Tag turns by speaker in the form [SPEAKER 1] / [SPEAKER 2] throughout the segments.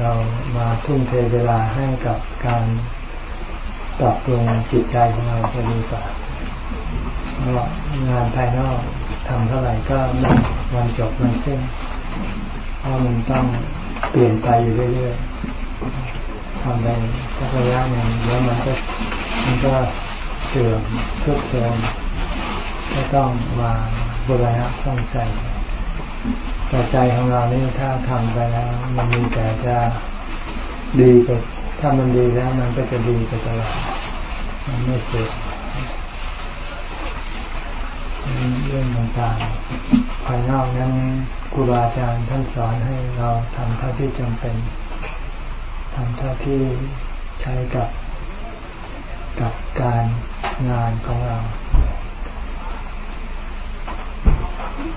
[SPEAKER 1] เรามาทุ่มเทเวลาให้กับการปรับปรุงจิตใจของเราจะดีกว่าเพราะงานภายนอกทำเท่าไหร่ก็ไม่วันจบมันสิ้นเพราะมันต้องเปลี่ยนไปอยู่เรื่อยๆทำไปสักระยะหนึ่งแล้วมันก็มันก็เสื่อมทุกเสื่อมก็ต้องมาบริหารซ่อมใจ แต่ใจของเรานี่ถ้าทำไปแล้ว มันมีแต่จะดีไปถ้ามันดีแล้วมันก็จะดีไปตลอดมันไม่เสื่อมเรื่องต่างๆภายนอกนั้นครูบาอาจารย์ท่านสอนให้เราทำเท่าที่จำเป็นทำเท่าที่ใช้กับกับการงานของเรา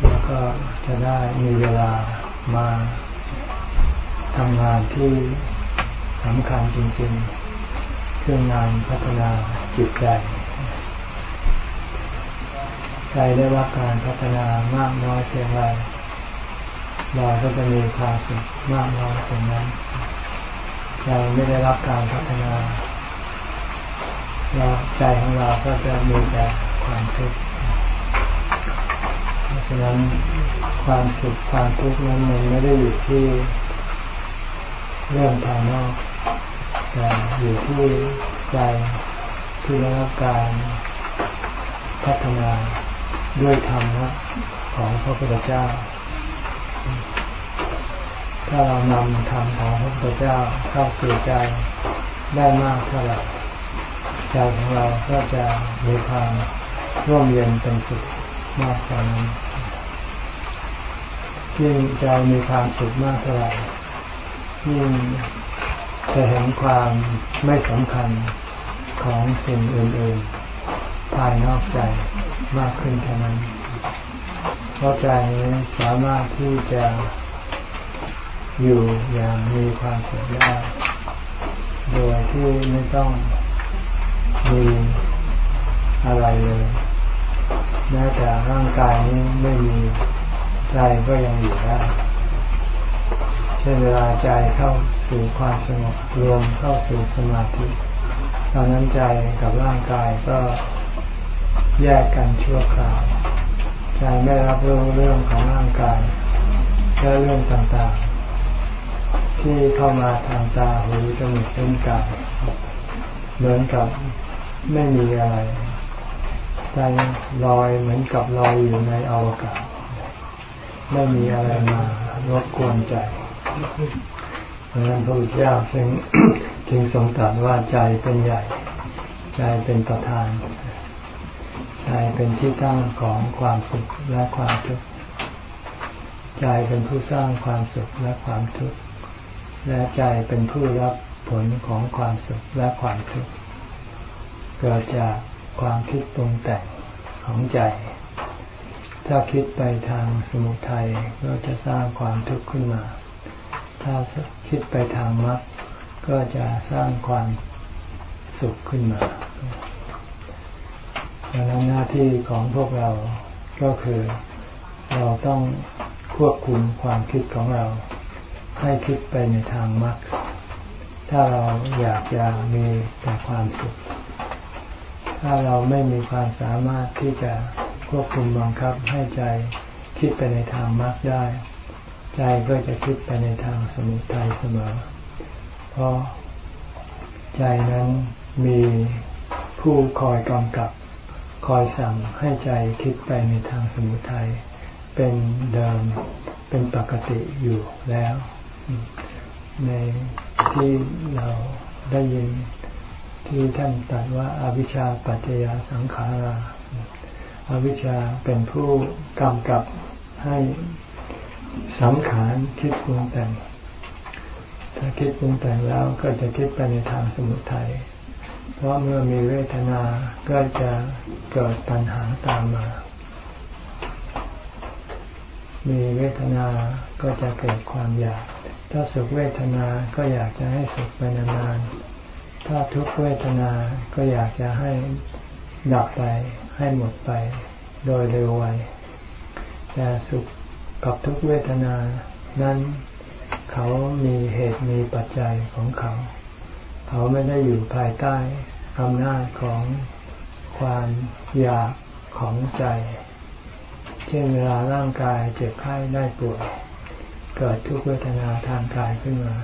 [SPEAKER 1] แล้ว ก็จะได้มีเวลามาทำงานที่สำคัญจริงๆ เครื่องงานพัฒนาจิตใจ ใจได้รับการพัฒนามากน้อยเพียงไรเราก็จะมีความสุขมากน้อยเพียงนั้นใจไม่ได้รับการพัฒนาเราใจของเราก็จะมีแต่ความทุกข์ เพราะฉะนั้นความสุขความทุกข์นั้นมันไม่ได้อยู่ที่เรื่องภายนอกแต่อยู่ที่ใจที่ได้รับการพัฒนาด้วยธรรมะของพระพุทธเจ้า ถ้าเรานำธรรมของพระพุทธเจ้าเข้าสู่ใจได้มากเท่าไหร่ใจของเราก็จะมีความร่มเย็นเป็นสุข มากกว่านั้นยิ่งใจมีความสุขมากเท่าไหร่ยิ่งจะเห็นความไม่สำคัญของสิ่งอื่นๆ ภายนอกใจมากขึ้นเท่านั้น เพราะใจสามารถที่จะอยู่อย่างมีความสุขได้โดยที่ไม่ต้องมีอะไรเลย แม้แต่ร่างกายนี้ไม่มีใจก็ยังอยู่ได้เช่นเวลาใจเข้าสู่ความสงบรวมเข้าสู่สมาธิตอนนั้นใจกับร่างกายก็แยกกันชั่วคราวใจไม่รับรู้เรื่องของร่างกายและเรื่องต่างๆ ที่เข้ามาทางตาหูจมูกลิ้นกายเหมือนกับไม่มีอะไร ใจลอยเหมือนกับลอยอยู่ในอวกาศ ไม่มีอะไรมารบกวนใจเพราะนั้นพระพุทธเจ้าจึงจึงทรงตรัสว่าใจเป็นใหญ่ ใจเป็นประธาน ใจเป็นที่ตั้งของความสุขและความทุกข์ใจเป็นผู้สร้างความสุขและความทุกข์และใจเป็นผู้รับผลของความสุขและความทุกข์เกิดจาก ความคิดปรุงแต่งของใจ ถ้าคิดไปทางสมุทัยก็จะสร้างความทุกข์ขึ้นมา ถ้าคิดไปทางมรรคก็จะสร้างความสุขขึ้นมาดังนั้นหน้าที่ของพวกเราก็คือเราต้องควบคุมความคิดของเรา ให้คิดไปในทางมรรคถ้าเราอยากจะมีแต่ความสุข ถ้าเราไม่มีความสามารถที่จะควบคุมบังคับให้ใจคิดไปในทางมรรคได้ ใจก็จะคิดไปในทางสมุทัยเสมอ เพราะใจนั้นมีผู้คอยกำกับ คอยสั่งให้ใจคิดไปในทางสมุทัยเป็นเดิมเป็นปกติอยู่แล้ว ในที่เราได้ยิน ที่ท่านตรัสว่าอาวิชชาปัจจยสังขาราอาวิชชาเป็นผู้กำกับให้สังขารคิดปรุงแต่ง ถ้าคิดปรุงแต่งแล้วก็จะคิดไปในทางสมุทัย เพราะเมื่อมีเวทนาก็จะเกิดปัญหาตามมา มีเวทนาก็จะเกิดความอยาก ถ้าสุขเวทนาก็อยากจะให้สุขไปนานๆ ถ้าทุกเวทนา ก็อยากจะให้ดับไป ให้หมดไป โดยเร็วไวแต่สุขกับทุกเวทนา นั้นเขามีเหตุมีปัจจัยของเขา เขาไม่ได้อยู่ภายใต้อำนาจของความอยากของใจ เช่นเวลาร่างกายเจ็บไข้ได้ป่วยเกิดทุกเวทนาทางกายขึ้นมา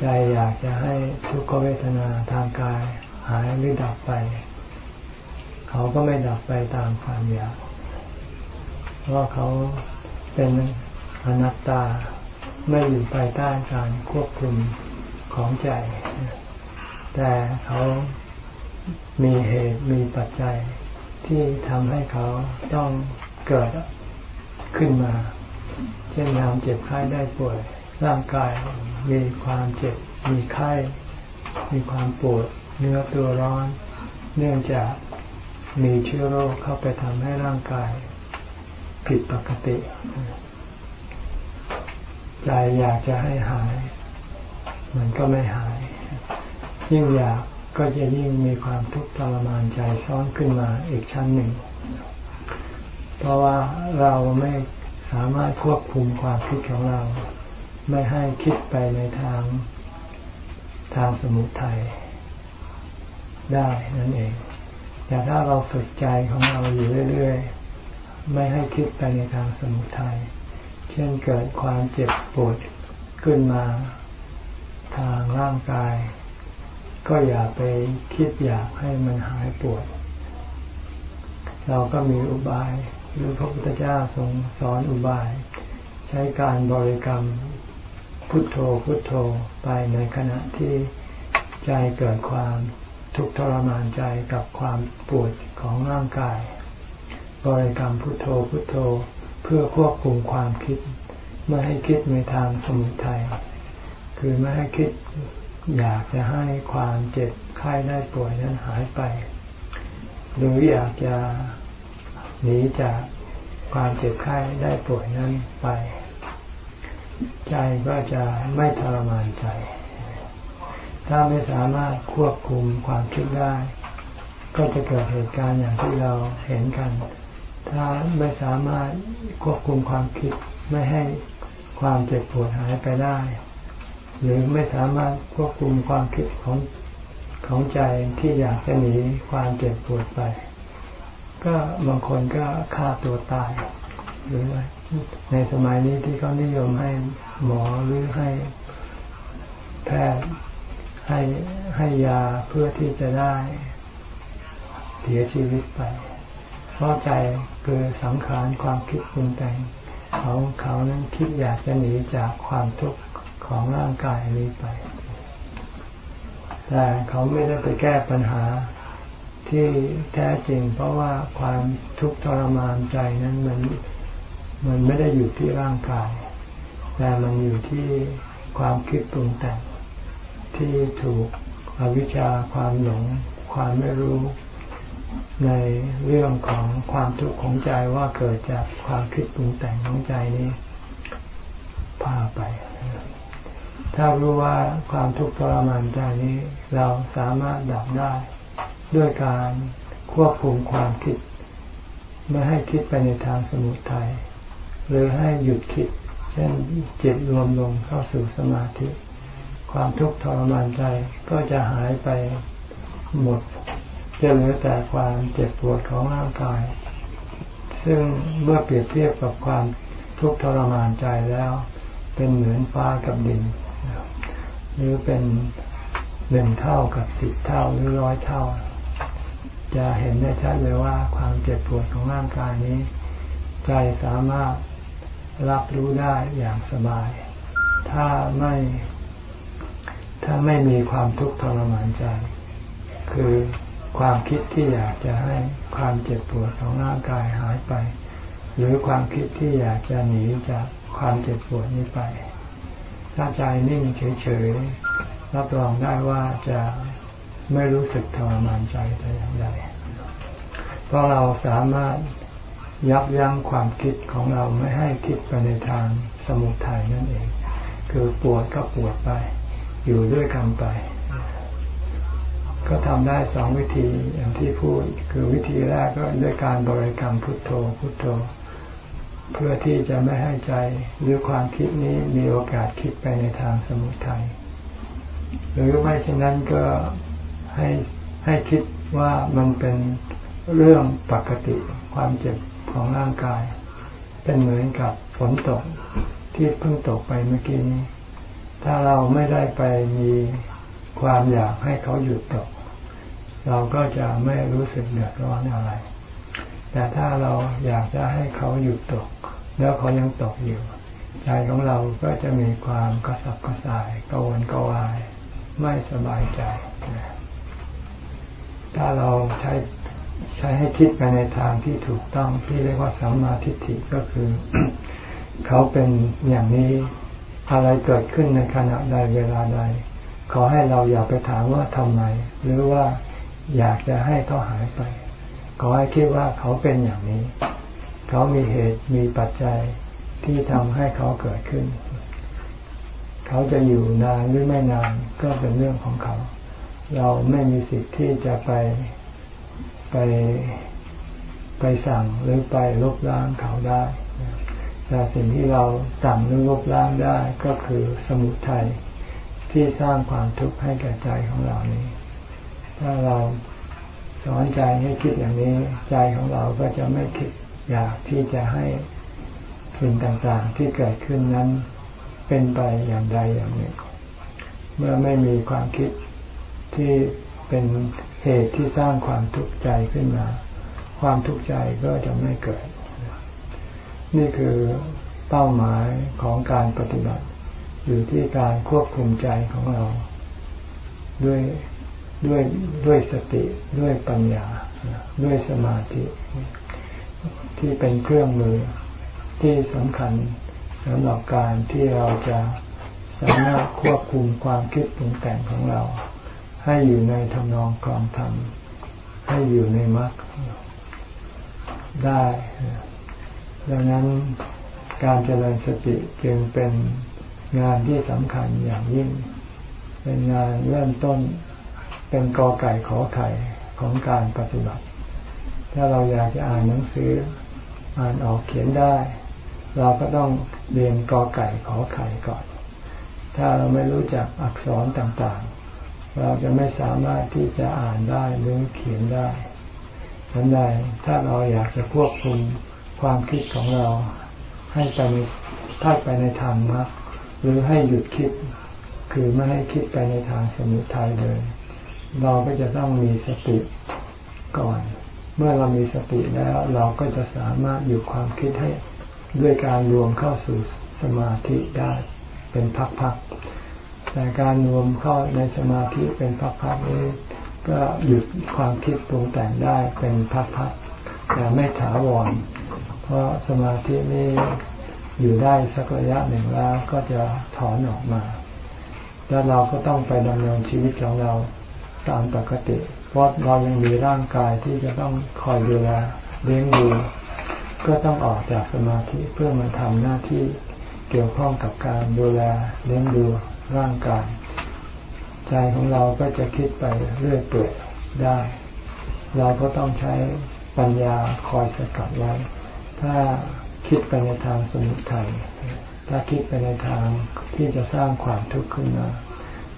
[SPEAKER 1] ใจอยากจะให้ทุกขเวทนาทางกายหายหรือดับไป เขาก็ไม่ดับไปตามความอยาก เพราะเขาเป็นอนัตตาไม่อยู่ภายใต้การควบคุมของใจ แต่เขามีเหตุมีปัจจัยที่ทำให้เขาต้องเกิดขึ้นมา เช่นยามเจ็บไข้ได้ป่วยร่างกาย มีความเจ็บ มีไข้ มีความปวดเนื้อตัวร้อน เนื่องจากมีเชื้อโรคเข้าไปทำให้ร่างกาย ผิดปกติ ใจอยากจะให้หาย มันก็ไม่หาย ยิ่งอยากก็จะยิ่งมีความทุกข์ทรมานใจซ้อนขึ้นมาอีกชั้นหนึ่ง เพราะว่าเราไม่สามารถควบคุมความคิดของเรา ไม่ให้คิดไปในทางทางสมุทัยได้นั่นเอง แต่ถ้าเราฝึกใจของเราอยู่เรื่อย ๆ ไม่ให้คิดไปในทางสมุทัย เช่นเกิดความเจ็บปวดขึ้นมาทางร่างกาย ก็อย่าไปคิดอยากให้มันหายปวด เราก็มีอุบายหรือพระพุทธเจ้าทรงสอนอุบาย ใช้การบริกรรม พุทโธพุทโธไปในขณะที่ใจเกิดความทุกข์ทรมานใจกับความปวดของร่างกาย บริกรรมพุทโธพุทโธเพื่อควบคุมความคิด ไม่ให้คิดในทางสมุทัยคือไม่ให้คิดอยากจะให้ความเจ็บไข้ได้ป่วยนั้นหายไป หรืออยากจะหนีจากความเจ็บไข้ได้ป่วยนั้นไป ใจก็จะไม่ทรมานใจ ถ้าไม่สามารถควบคุมความคิดได้ ก็จะเกิดเหตุการณ์อย่างที่เราเห็นกัน ถ้าไม่สามารถควบคุมความคิดไม่ให้ความเจ็บปวดหายไปได้ หรือไม่สามารถควบคุมความคิดของของใจที่อยากจะหนีความเจ็บปวดไป ก็บางคนก็ฆ่าตัวตายหรือ ในสมัยนี้ที่เขานิยมให้หมอหรือให้แพทย์ให้ให้ยาเพื่อที่จะได้เสียชีวิตไป เพราะใจคือสังขารความคิดปรุงแต่งของเขานั้นคิดอยากจะหนีจากความทุกข์ของร่างกายนี้ไป แต่เขาไม่ได้ไปแก้ปัญหาที่แท้จริง เพราะว่าความทุกข์ทรมานใจนั้นมัน มันไม่ได้อยู่ที่ร่างกาย แต่มันอยู่ที่ความคิดปรุงแต่งที่ถูกอวิชชาความหลง ความไม่รู้ ในเรื่องของความทุกข์ของใจว่าเกิดจากความคิดปรุงแต่งของใจนี้พาไป ถ้ารู้ว่าความทุกข์ทรมานใจนี้ เราสามารถดับได้ ด้วยการควบคุมความคิด ไม่ให้คิดไปในทางสมุทัย หรือให้หยุดคิด เช่นจิตรวมลงเข้าสู่สมาธิ ความทุกข์ทรมานใจก็จะหายไปหมดจะเหลือแต่ความเจ็บปวดของร่างกาย ซึ่งเมื่อเปรียบเทียบกับความทุกข์ทรมานใจแล้ว เป็นเหมือนฟ้ากับดิน หรือเป็นหนึ่งเท่ากับสิบเท่าหรือร้อยเท่า จะเห็นได้ชัดเลยว่าความเจ็บปวดของร่างกายนี้ ใจสามารถ รับรู้ได้อย่างสบาย ถ้าไม่ ถ้าไม่มีความทุกข์ทรมานใจ คือความคิดที่อยากจะให้ความเจ็บปวดของร่างกายหายไป หรือความคิดที่อยากจะหนีจากความเจ็บปวดนี้ไปถ้าใจนิ่งเฉยๆรับรองได้ว่าจะไม่รู้สึกทรมานใจแต่อย่างใดเพราะเราสามารถ ยับยั้งความคิดของเราไม่ให้คิดไปในทางสมุทัยนั่นเอง คือปวดก็ปวดไป อยู่ด้วยกันไป ก็ทำได้สองวิธีอย่างที่พูด คือวิธีแรกก็ด้วยการบริกรรมพุทโธพุทโธ เพื่อที่จะไม่ให้ใจหรือความคิดนี้มีโอกาสคิดไปในทางสมุทัยหรือไม่เช่นนั้นก็ให้ให้คิดว่ามันเป็นเรื่องปกติความเจ็บ ของร่างกาย เป็นเหมือนกับฝนตกที่เพิ่งตกไปเมื่อกี้นี้ ถ้าเราไม่ได้ไปมีความอยากให้เขาหยุดตก เราก็จะไม่รู้สึกเดือดร้อนอะไร แต่ถ้าเราอยากจะให้เขาหยุดตก แล้วเขายังตกอยู่ใจของเราก็จะมีความกระสับกระส่ายกระวนกระวาย ไม่สบายใจ ถ้าเราใช้ ใช้ให้คิดไปในทางที่ถูกต้องที่เรียกว่าสัมมาทิฏฐิก็คือ เขาเป็นอย่างนี้อะไรเกิดขึ้นในขณะใดเวลาใด ขอให้เราอย่าไปถามว่าทำไม หรือว่าอยากจะให้เขาหายไป ขอให้คิดว่าเขาเป็นอย่างนี้ เขามีเหตุมีปัจจัยที่ทำให้เขาเกิดขึ้น เขาจะอยู่นานหรือไม่นานก็เป็นเรื่องของเขา เราไม่มีสิทธิ์ที่จะไป ไปไปสั่งหรือไปลบล้างเขาได้แต่สิ่งที่เราสั่งหรือลบล้างได้ก็คือสมุทัยที่สร้างความทุกข์ให้แก่ใจของเรานี้ ถ้าเราสอนใจให้คิดอย่างนี้ ใจของเราก็จะไม่คิดอยากที่จะให้สิ่งต่างๆ ที่เกิดขึ้นนั้นเป็นไปอย่างใดอย่างหนึ่ง เมื่อไม่มีความคิดที่ เป็นเหตุที่สร้างความทุกข์ใจขึ้นมา ความทุกข์ใจก็จะไม่เกิด นี่คือเป้าหมายของการปฏิบัติ อยู่ที่การควบคุมใจของเรา ด้วยด้วยด้วยสติด้วยปัญญา ด้วยสมาธิที่เป็นเครื่องมือที่สำคัญสำหรับการที่เราจะสามารถควบคุมความคิดปรุงแต่งของเรา ให้อยู่ในทำนองคลองธรรมให้อยู่ในมรรคได้ดังนั้นการเจริญสติจึงเป็นงานที่สำคัญอย่างยิ่ง เป็นงานเริ่มต้นเป็นกอไก่ขอไข่ของการปฏิบัติ ถ้าเราอยากจะอ่านหนังสืออ่านออกเขียนได้ เราก็ต้องเรียนกอไก่ขอไข่ก่อน ถ้าเราไม่รู้จักอักษรต่าง เราจะไม่สามารถที่จะอ่านได้หรือเขียนได้ฉันใดถ้าเราอยากจะควบคุมความคิดของเรา ให้ไปในถ้าไปในทางมรรคหรือให้หยุดคิด คือไม่ให้คิดไปในทางสมุทัยเลย เราก็จะต้องมีสติก่อน เมื่อเรามีสติแล้วเราก็จะสามารถหยุดความคิดให้ด้วยการรวมเข้าสู่สมาธิได้เป็นพักๆ แต่การรวมเข้าในสมาธิเป็นพักๆนี้ ก็หยุดความคิดปรุงแต่งได้เป็นพักๆแต่ไม่ถาวร เพราะสมาธินี้อยู่ได้สักระยะหนึ่งแล้วก็จะถอนออกมา แล้วเราก็ต้องไปดำเนินชีวิตของเราตามปกติ เพราะเรายังมีร่างกายที่จะต้องคอยดูแลเลี้ยงดู ก็ต้องออกจากสมาธิเพื่อมาทำหน้าที่เกี่ยวข้องกับการดูแลเลี้ยงดู ร่างกาย ใจของเราก็จะคิดไปเรื่อยเปื่อยได้ เราก็ต้องใช้ปัญญาคอยสกัดไว้ ถ้าคิดไปในทางสมุทัยถ้าคิดไปในทางที่จะสร้างความทุกข์ขึ้นมา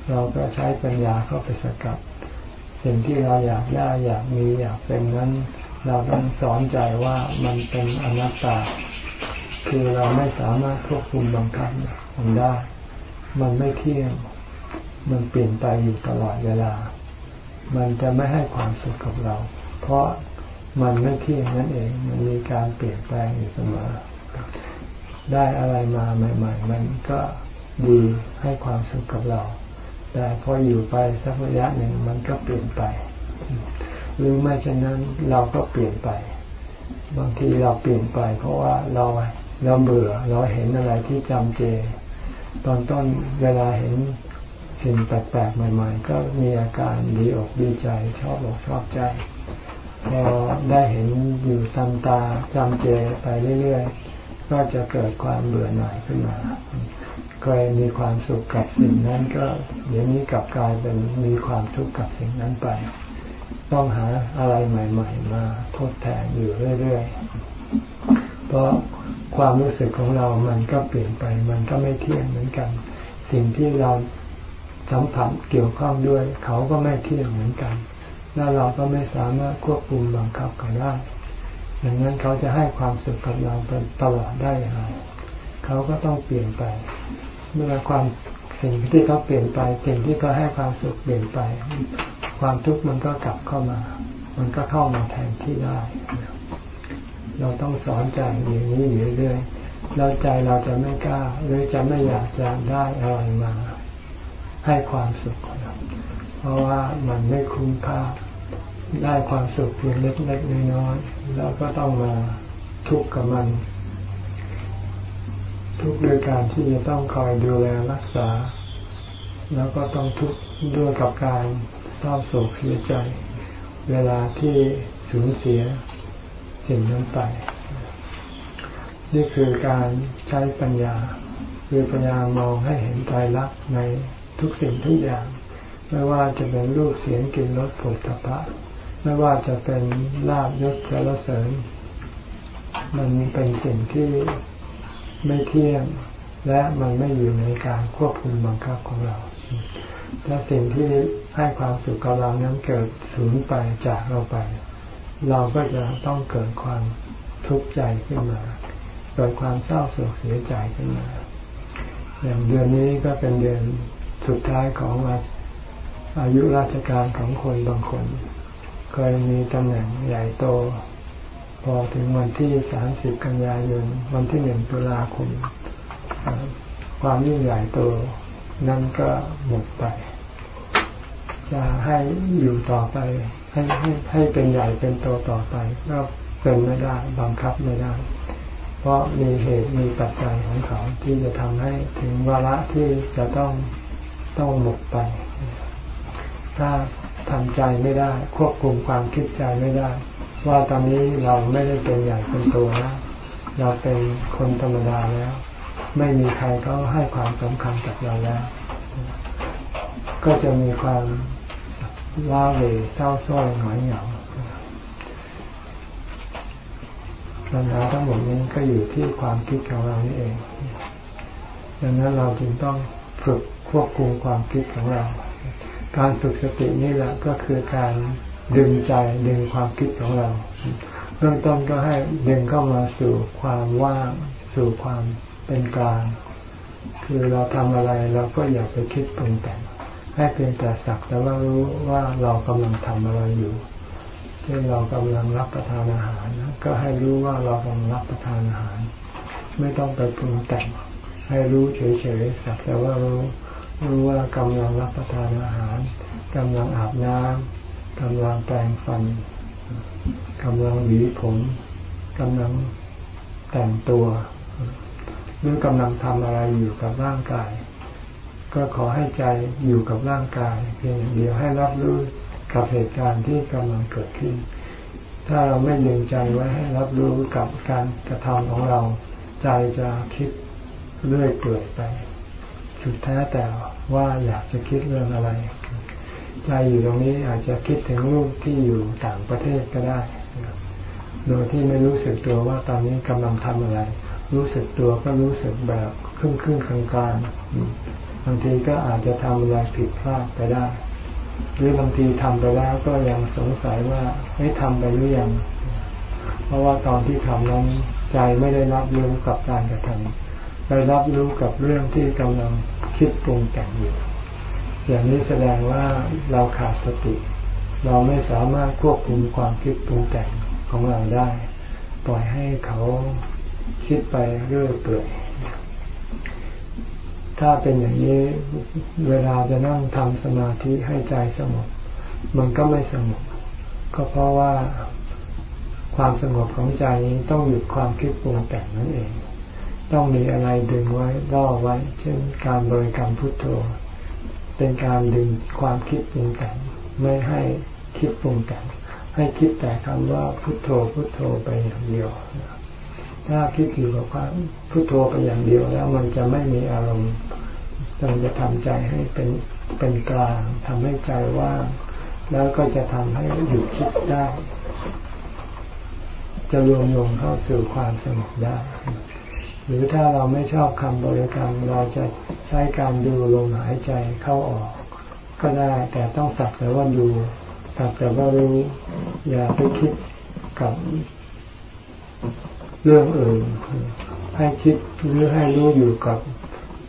[SPEAKER 1] เราก็ใช้ปัญญาเข้าไปสกัด สิ่งที่เราอยากได้อยากมีอยากเป็นนั้น เราต้องสอนใจว่ามันเป็นอนัตตา คือเราไม่สามารถควบคุมบังคับมันได้ มันไม่เที่ยง มันเปลี่ยนไปอยู่ตลอดเวลา มันจะไม่ให้ความสุขกับเรา เพราะมันไม่เที่ยงนั่นเอง มันมีการเปลี่ยนแปลงอยู่เสมอ ได้อะไรมาใหม่ ๆ มันก็ดีให้ความสุขกับเรา แต่พออยู่ไปสักระยะหนึ่งมันก็เปลี่ยนไป หรือไม่เช่นนั้นเราก็เปลี่ยนไป บางทีเราเปลี่ยนไป เพราะว่าเราเราเบื่อเราเห็นอะไรที่จำเจ ตอนต้นเวลาเห็นสิ่งแปลกๆใหม่ ๆ ก็มีอาการดีอกดีใจชอบอกชอบใจพอได้เห็นอยู่ตามตาจำเจไปเรื่อยๆ ก็จะเกิดความเบื่อหน่ายขึ้นมาเคยมีความสุขกับสิ่งนั้นก็เดี๋ยวนี้กลับกลายเป็นมีความทุกข์กับสิ่งนั้นไป ต้องหาอะไรใหม่ ๆ มาทดแทนอยู่เรื่อยๆ เพราะ ความรู้สึกของเรามันก็เปลี่ยนไป มันก็ไม่เที่ยงเหมือนกัน สิ่งที่เราสัมผัสเกี่ยวข้องด้วย เขาก็ไม่เที่ยงเหมือนกัน แล้วเราก็ไม่สามารถควบคุมบังคับเขาได้ดังนั้นเขาจะให้ความสุขกับเราเป็นตลอดได้อย่างไรเขาก็ต้องเปลี่ยนไปเมื่อความสิ่งที่เขาเปลี่ยนไป สิ่งที่เขาให้ความสุขเปลี่ยนไป ความทุกข์มันก็กลับเข้ามา มันก็เข้ามาแทนที่ได้ เราต้องสอนใจอย่างนี้อยู่เรื่อยๆแล้วใจเราจะไม่กล้า หรือจะไม่อยากจะได้อะไรมา ให้ความสุขเพราะว่ามันไม่คุ้มค่าได้ความสุขเพียงเล็กๆน้อยๆแล้วก็ต้องมาทุกข์กับมัน ทุกข์ด้วยการที่จะต้องคอยดูแลรักษา แล้วก็ต้องทุกข์ด้วยกับการเศร้าโศกเสียใจ เวลาที่สูญเสีย สิ่งนั้นไป นี่คือการใช้ปัญญา คือปัญญามองให้เห็นใจรักในทุกสิ่งทุกอย่าง ไม่ว่าจะเป็นรูปเสียงกลิ่นรสผลตภะไม่ว่าจะเป็นลาบยศสารเสริญ มันเป็นสิ่งที่ไม่เที่ยงและมันไม่อยู่ในการควบคุมบังคับของเราถ้าสิ่งที่ให้ความสุขกับเรานั้นเกิดสูญไปจากเราไป เราก็จะต้องเกิดความทุกข์ใจขึ้นมา เกิดความเศร้าโศกเสียใจขึ้นมา อย่างเดือนนี้ก็เป็นเดือนสุดท้ายของอายุราชการของคนบางคน เคยมีตำแหน่งใหญ่โต พอถึงวันที่สามสิบกันยายน วันที่หนึ่งตุลาคม ความยิ่งใหญ่โตนั่นก็หมดไป จะให้อยู่ต่อไป ให้ให้ให้เป็นใหญ่เป็นโตต่อไปก็เป็นไม่ได้บังคับไม่ได้ เพราะมีเหตุมีปัจจัยของเขาที่จะทำให้ถึงวาระที่จะต้องต้องหมดไป ถ้าทำใจไม่ได้ ควบคุมความคิดใจไม่ได้ ว่าตอนนี้เราไม่ได้เป็นใหญ่เป็นตัวแล้วเราเป็นคนธรรมดาแล้ว ไม่มีใครเขาให้ความสำคัญกับเราแล้ว ก็จะมีความ ว้าเหวเศร้าส้อยหงอยเหงาปัญหาทั้งหมดนี้ก็อยู่ที่ความคิดของเรานี่เองดังนั้นเราจึงต้องฝึกควบคุมความคิดของเรา การฝึกสตินี่แหละก็คือการดึงใจดึงความคิดของเรา เริ่มต้นก็ให้ดึงเข้ามาสู่ความว่างสู่ความเป็นกลาง คือเราทำอะไรเราก็อย่าไปคิดปรุงแต่ง ให้เพียงแต่สักแต่ว่ารู้ว่าเรากำลังทำอะไรอยู่เช่นเรากำลังรับประทานอาหารก็ให้รู้ว่าเรากำลังรับประทานอาหาร ไม่ต้องไปปรุงแต่ง ให้รู้เฉยๆสักแต่ว่ารู้รู้ว่ากำลังรับประทานอาหารกำลังอาบน้ำกำลังแปรงฟันกำลังหวีผมกำลังแต่งตัวหรือกำลังทำอะไรอยู่กับร่างกาย ก็ขอให้ใจอยู่กับร่างกาย เพียงอย่างเดียวให้รับรู้กับเหตุการณ์ที่กำลังเกิดขึ้น ถ้าเราไม่ดึงใจไว้ให้รับรู้กับการกระทำของเรา ใจจะคิดเรื่อยเปื่อยไป สุดแท้แต่ว่าอยากจะคิดเรื่องอะไร ใจอยู่ตรงนี้อาจจะคิดถึงลูกที่อยู่ต่างประเทศก็ได้ โดยที่ไม่รู้สึกตัวว่าตอนนี้กำลังทำอะไร รู้สึกตัวก็รู้สึกแบบครึ่งครึ่งกลางกลาง บางทีก็อาจจะทำอะไรผิดพลาดไปได้ หรือบางทีทำไปแล้วก็ยังสงสัยว่าให้ทำไปหรือยัง เพราะว่าตอนที่ทำนั้นใจไม่ได้รับรู้กับการกระทำไปรับรู้กับเรื่องที่กำลังคิดปรุงแต่งอยู่ อย่างนี้แสดงว่าเราขาดสติ เราไม่สามารถควบคุมความคิดปรุงแต่งของเราได้ ปล่อยให้เขาคิดไปเรื่อยเปื่อย ถ้าเป็นอย่างนี้เวลาจะนั่งทำสมาธิให้ใจสงบมันก็ไม่สงบก็เพราะว่าความสงบของใจนี้ต้องหยุดความคิดปรุงแต่งนั่นเอง ต้องมีอะไรดึงไว้ล่อไว้ เช่นการบริกรรมพุทโธ เป็นการดึงความคิดปรุงแต่งไม่ให้คิดปรุงแต่งให้คิดแต่คำว่าพุทโธพุทโธไปอย่างเดียว ถ้าคิดอยู่กับความ พุทโธไปอย่างเดียวแล้ว มันจะไม่มีอารมณ์มันจะทำใจให้เป็นเป็นกลางทำให้ใจว่างแล้วก็จะทำให้หยุดคิดได้ จะรวมลงเข้าสู่ความสงบได้ หรือถ้าเราไม่ชอบคำบริกรรม เราจะใช้การดูลมหายใจเข้าออก ก็ได้แต่ต้องสักแต่ว่าดูสักแต่ว่ารู้อย่าไปคิดกับเรื่องอื่น ให้คิดหรือให้รู้อยู่กับ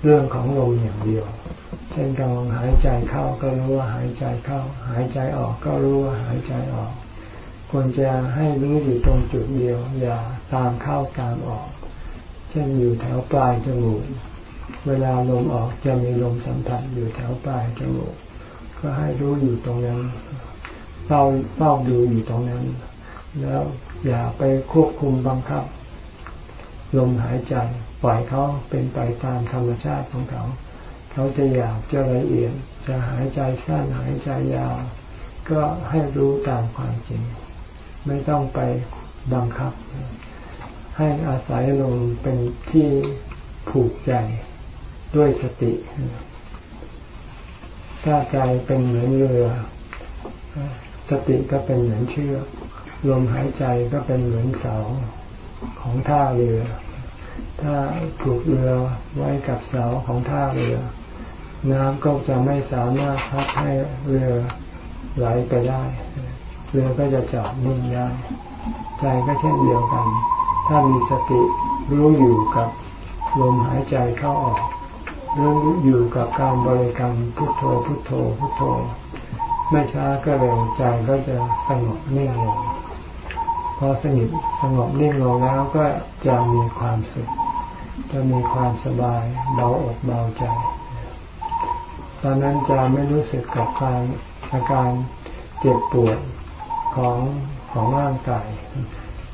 [SPEAKER 1] เรื่องของลมอย่างเดียว เช่นกำลังหายใจเข้าก็รู้ว่าหายใจเข้า หายใจออกก็รู้ว่าหายใจออก ควรจะให้รู้อยู่ตรงจุดเดียว อย่าตามเข้าตามออก เช่นอยู่แถวปลายจมูก เวลาลมออกจะมีลมสัมผัสอยู่แถวปลายจมูก ก็ให้รู้อยู่ตรงนั้นเฝ้าเฝ้าดูอยู่ตรงนั้น แล้วอย่าไปควบคุมบังคับ ลมหายใจ ปล่อยเขาเป็นไปตามธรรมชาติของเขา เขาจะอยากจะละเอียดจะหายใจสั้นหายใจยาวก็ให้รู้ตามความจริง ไม่ต้องไปบังคับ ให้อาศัยลมเป็นที่ผูกใจด้วยสติ ถ้าใจเป็นเหมือนเรือ สติก็เป็นเหมือนเชือกลมหายใจก็เป็นเหมือนเสา ของท่าเรือ ถ้าผูกเรือไว้กับเสาของท่าเรือ น้ำก็จะไม่สามารถพัดให้เรือไหลไปได้ เรือก็จะจอดนิ่งได้ ใจก็เช่นเดียวกัน ถ้ามีสติรู้อยู่กับลมหายใจเข้าออกรู้อยู่กับการบริกรรมพุทโธพุทโธพุทโธ ไม่ช้าก็เร็วใจก็จะสงบนิ่งลง พอสงบสงบนิ่งลงแล้วก็จะมีความสุข จะมีความสบายเบาอกเบาใจ ตอนนั้นจะไม่รู้สึกกับการอาการเจ็บปวดของของร่างกาย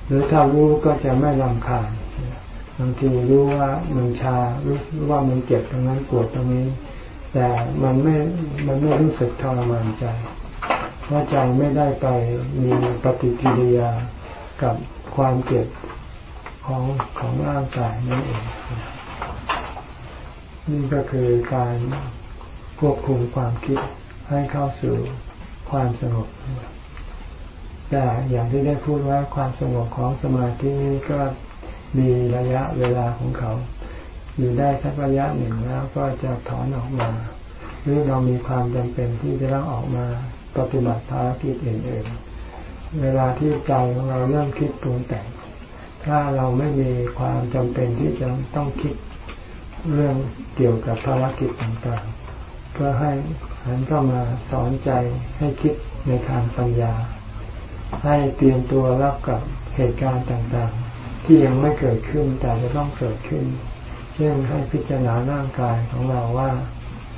[SPEAKER 1] หรือถ้ารู้ก็จะไม่ลำคาญบางทีรู้ว่ามันชารู้ว่ามันเจ็บตรงนั้นปวดตรงนี้ แต่มันไม่มันไม่รู้สึกทรมานใจเพราะใจไม่ได้ไปมีปฏิกิริยา กับความเจ็บของของร่างกายนั่นเอง นี่ก็คือการควบคุมความคิดให้เข้าสู่ความสงบแต่อย่างที่ได้พูดว่าความสงบของสมาธินี้ก็มีระยะเวลาของเขา อยู่ได้สักระยะหนึ่งแล้วก็จะถอนออกมา หรือเรามีความจำเป็นที่จะต้องออกมาปฏิบัติภารกิจอื่นๆ เวลาที่ใจของเราเริ่มคิดปรุงแต่ง ถ้าเราไม่มีความจำเป็นที่จะต้องคิดเรื่องเกี่ยวกับภารกิจต่างๆก็ให้หันเข้ามาสอนใจให้คิดในทางปัญญา ให้เตรียมตัวรับกับเหตุการณ์ต่างๆ ที่ยังไม่เกิดขึ้นแต่จะต้องเกิดขึ้น เช่นให้พิจารณาร่างกายของเราว่า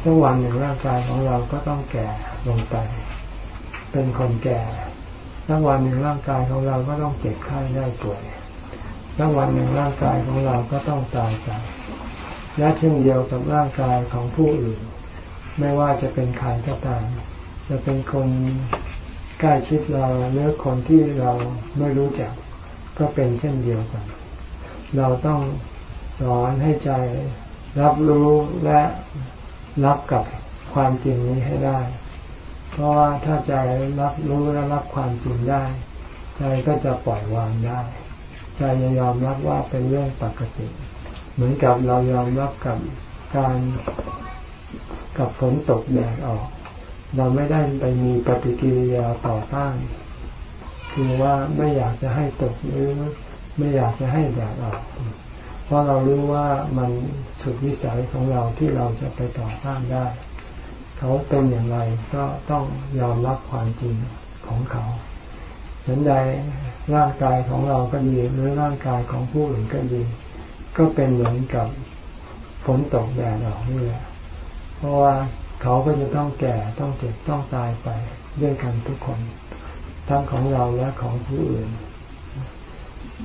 [SPEAKER 1] สักวันหนึ่งร่างกายของเราก็ต้องแก่ลงไป เป็นคนแก่ สักวันหนึ่งร่างกายของเราก็ต้องเจ็บไข้ได้ป่วยสักวันหนึ่งร่างกายของเราก็ต้องตายไปและเช่นเดียวกับร่างกายของผู้อื่น ไม่ว่าจะเป็นใครก็ตามจะเป็นคนใกล้ชิดเราหรือคนที่เราไม่รู้จัก ก็เป็นเช่นเดียวกัน เราต้องสอนให้ใจรับรู้และรับกับความจริงนี้ให้ได้ เพราะว่าถ้าใจรับรู้และรับความจริงได้ ใจก็จะปล่อยวางได้ ใจจะยอมรับว่าเป็นเรื่องปกติ เหมือนกับเรายอมรับกับการกับฝนตกแดดออก เราไม่ได้ไปมีปฏิกิริยาต่อต้านคือว่าไม่อยากจะให้ตกหรือไม่อยากจะให้แดดออก เพราะเรารู้ว่ามันสุดวิสัยของเราที่เราจะไปต่อต้านได้ เขาเป็นอย่างไรก็ต้องยอมรับความจริงของเขาฉันใดร่างกายของเราก็ดีหรือร่างกายของผู้อื่นก็ดี ก็เป็นเหมือนกับฝนตกแดดออกนี่แหละเพราะว่าเขาก็จะต้องแก่ต้องเจ็บต้องตายไปด้วยกันทุกคน ทั้งของเราและของผู้อื่น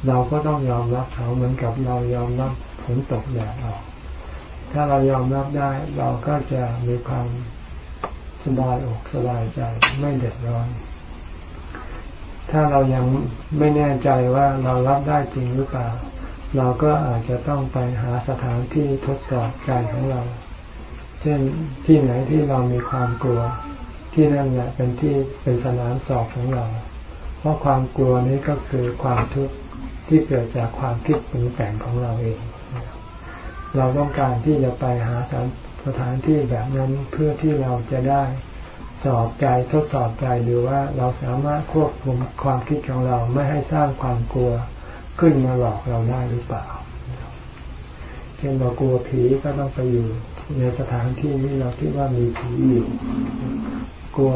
[SPEAKER 1] เราก็ต้องยอมรับเขาเหมือนกับเรายอมรับฝนตกแดดออก ถ้าเรายอมรับได้เราก็จะมีความ สบายอกสบายใจไม่เดือดร้อน ถ้าเรายังไม่แน่ใจว่าเรารับได้จริงหรือเปล่า เราก็อาจจะต้องไปหาสถานที่ทดสอบใจของเรา เช่นที่ไหนที่เรามีความกลัว ที่นั่นแหละเป็นที่เป็นสนามสอบของเรา เพราะความกลัวนี้ก็คือความทุกข์ที่เกิดจากความคิดปรุงแต่งของเราเอง เราต้องการที่จะไปหาสถาน ถานที่แบบนั้นเพื่อที่เราจะได้สอบใจทดสอบใจดูว่าเราสามารถควบคุมความคิดของเราไม่ให้สร้างความกลัวขึ้นมาหลอกเราได้หรือเปล่าเช่นเรากลัวผีก็ต้องไปอยู่ในสถานที่นี้เราคิดว่ามีผีอยู่กลัว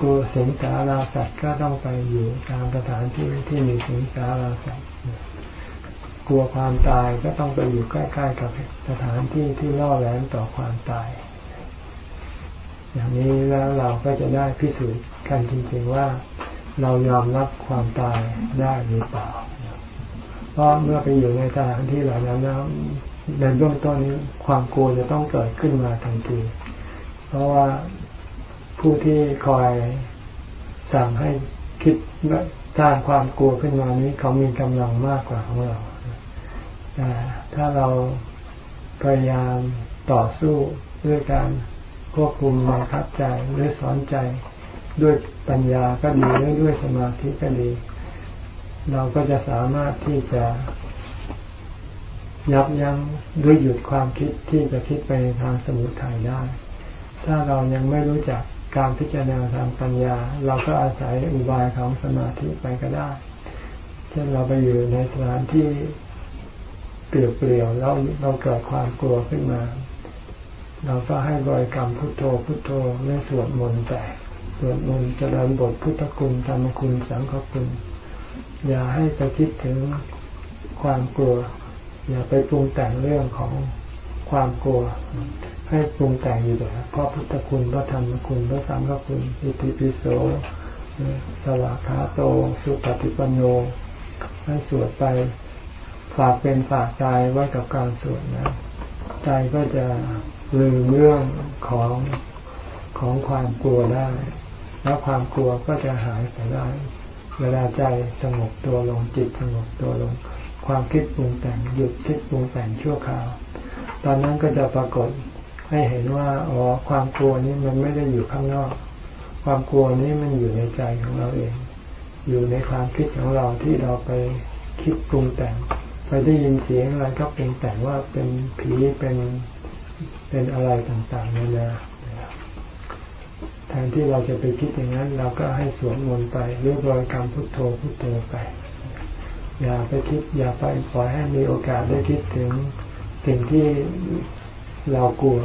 [SPEAKER 1] กลัวสิงสาราสัตว์ก็ต้องไปอยู่ตามสถานที่ที่มีสิงสาราสัตว์ กลัวความตายก็ต้องไปอยู่ใกล้ๆกับสถานที่ที่ล่อแหลมต่อความตาย อย่างนี้แล้วเราก็จะได้พิสูจน์กันจริงๆว่าเรายอมรับความตายได้หรือเปล่า เพราะเมื่อไปอยู่ในสถานที่เหล่านั้นแล้วในเบื้องต้นนี้ความกลัวจะต้องเกิดขึ้นมาทันที เพราะว่าผู้ที่คอยสั่งให้คิดสร้างความกลัวขึ้นมานี้เขามีกำลังมากกว่าของเรา แต่ถ้าเราพยายามต่อสู้ด้วยการควบคุมบังคับใจหรือสอนใจด้วยปัญญาก็ดีหรือด้วยสมาธิก็ดี เราก็จะสามารถที่จะยับยั้งด้วยหยุดความคิดที่จะคิดไปทางสมุทัยได้ ถ้าเรายังไม่รู้จักการพิจารณาทางปัญญา เราก็อาศัยอุบายของสมาธิไปก็ได้ เช่นเราไปอยู่ในสถานที่ เปลี่ยวๆแล้วเราเกิดความกลัวขึ้นมา เราก็ให้บริกรรมพุทโธพุทโธเรื่องสวดมนต์แต่สวดมนต์เจริญบทพุทธคุณธรรมคุณสังฆคุณ อย่าให้ไปคิดถึงความกลัว อย่าไปปรุงแต่งเรื่องของความกลัว ให้ปรุงแต่งอยู่แต่พระพุทธคุณพระธรรมคุณพระสังฆคุณอิติปิโสสวากขาโต สุปฏิปันโนให้สวดไป ฝากเป็นฝากใจไว้กับการสวดนะใจก็จะลืมเรื่องของของความกลัวได้ แล้วความกลัวก็จะหายไปได้ เวลาใจสงบตัวลงจิตสงบตัวลง ความคิดปรุงแต่งหยุดคิดปรุงแต่งชั่วคราว ตอนนั้นก็จะปรากฏให้เห็นว่าอ๋อความกลัวนี้มันไม่ได้อยู่ข้างนอก ความกลัวนี้มันอยู่ในใจของเราเอง อยู่ในความคิดของเราที่เราไปคิดปรุงแต่ง ไปได้ยินเสียงอะไรก็เป็นแต่ว่าเป็นผีเป็นเป็นอะไรต่างๆนานาแทนที่เราจะไปคิดอย่างนั้น เราก็ให้สวดมนต์ไปเรียบร้อยกรรมพุทโธพุทโธไป อย่าไปคิด อย่าไปปล่อยให้มีโอกาสได้คิดถึงสิ่งที่เรากลัว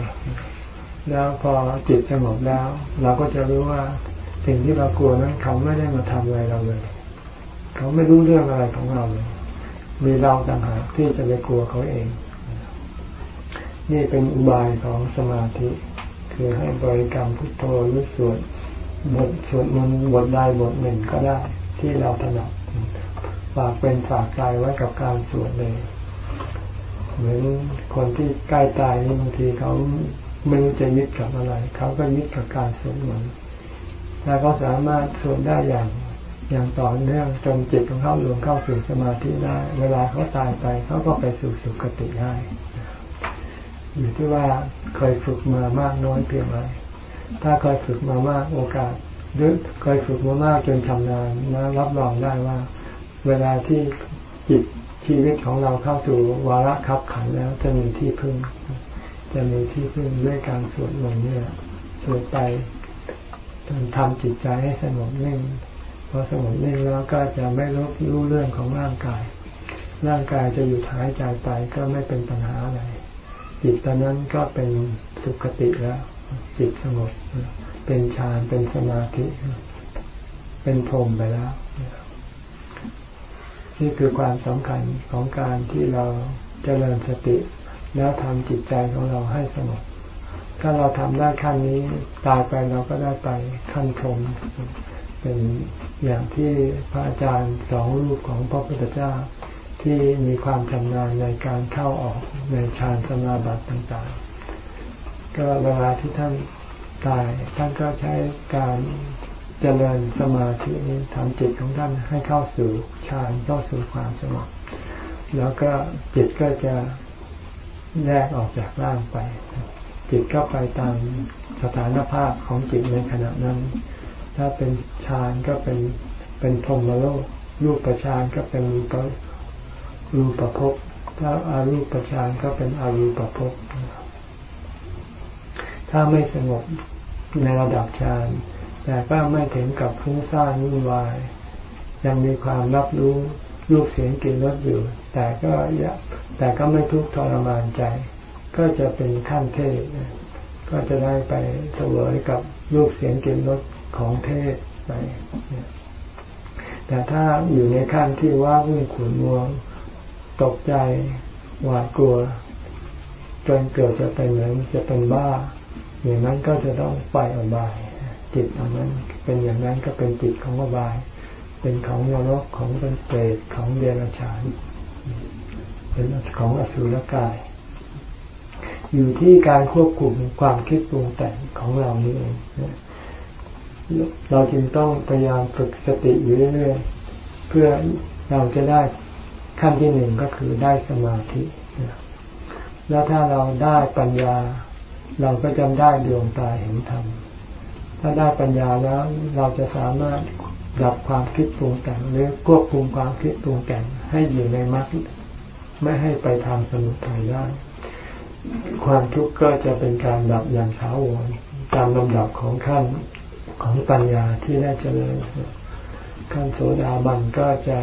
[SPEAKER 1] แล้วพอจิตสงบแล้ว เราก็จะรู้ว่าสิ่งที่เรากลัวนั้นเขาไม่ได้มาทำอะไรเราเลย เขาไม่รู้เรื่องอะไรของเราเลย มีเราต่างหากที่จะไปกลัวเขาเอง นี่เป็นอุบายของสมาธิ คือให้บริกรรมพุทโธหรือสวดบทสวดมนต์บทใดบทหนึ่งก็ได้ ที่เราถนัดฝากเป็นฝากใจไว้กับการสวดเลย เหมือนคนที่ใกล้ตายนี่บางทีเขาไม่รู้จะยึดกับอะไร เขาก็ยึดกับการสวดมนต์ถ้าเขาสามารถสวดได้อย่าง อย่างต่อเนื่องจนจิตของเขารวมเข้าสู่สมาธิได้ เวลาเขาตายไปเขาก็ไปสู่สุคติได้ อยู่ที่ว่าเคยฝึกมามากน้อยเพียงไรถ้าเคยฝึกมามากโอกาส หรือเคยฝึกมามากจนชำนาญนะรับรองได้ว่า เวลาที่จิตชีวิตของเราเข้าสู่วาระคับขันแล้วจะมีที่พึ่ง จะมีที่พึ่งด้วยการสวดมนต์เนี่ยสวดไปจนทำจิตใจให้สงบนิ่ง พอสงบนิ่งแล้วก็จะไม่รู้รู้เรื่องของร่างกาย ร่างกายจะหยุดหายใจไปก็ไม่เป็นปัญหาอะไร จิตตอนนั้นก็เป็นสุขติแล้ว จิตสงบเป็นฌานเป็นสมาธิ เป็นพรมไปแล้ว นี่คือความสำคัญของการที่เราจเจริญสติ แล้วทำจิตใจของเราให้สงบถ้าเราทำได้ขั้นนี้ตายไปเราก็ได้ไปขั้นพรม เป็นอย่างที่พระอาจารย์สองรูปของพระพุทธเจ้าที่มีความชำนาญในการเข้าออกในฌานสมาบัติต่างๆ ก็เวลาที่ท่านตายท่านก็ใช้การเจริญสมาธินี้ทำจิตของท่านให้เข้าสู่ฌานเข้าสู่ความสงบแล้วก็จิตก็จะแยกออกจากร่างไป จิตก็ไปตามสถานภาพของจิตในขณะนั้น ถ้าเป็นฌานก็เป็นเป็นพรหมโลกรูปประฌานก็เป็นรูปรูปภพถ้าอารูปฌานก็เป็นอารูปภพถ้าไม่สงบในระดับฌานแต่ก็ไม่ถึงกับฟุ้งซ่านวุ่นวาย ยังมีความรับรู้รูปเสียงกลิ่นรสอยู่ แต่ก็แต่ก็ไม่ทุกข์ทรมานใจ ก็จะเป็นขั้นเทศก็จะได้ไปเสวยกับรูปเสียงกลิ่นรส ของเทศไปแต่ถ้าอยู่ในขั้นที่ว่าวุ่นขุนมัวตกใจหวาดกลัว จนเกิดจะเป็นเหมือนจะเป็นบ้า อย่างนั้นก็จะต้องไปอบาย จิตอันนั้นเป็นอย่างนั้นก็เป็นจิตของอบาย เป็นของนรกของเป็นเปรตของเดรัจฉาน เป็นของอสุรกาย อยู่ที่การควบคุมความคิดปรุงแต่งของเรานี่เอง เราจึงต้องพยายามฝึกสติอยู่เรื่อยๆเพื่อเราจะได้ขั้นที่หนึ่งก็คือได้สมาธิแล้วถ้าเราได้ปัญญา เราก็จะได้ดวงตาเห็นธรรมถ้าได้ปัญญาแล้วเราจะสามารถดับความคิดปรุงแต่งหรือควบคุมความคิดปรุงแต่งให้อยู่ในมรรคไม่ให้ไปทางสมุทัยได้ความทุกข์ก็จะเป็นการดับอย่างถาวรตามลำดับของขั้น ของปัญญาที่ได้เจริญขั้นโสดาบันก็จะ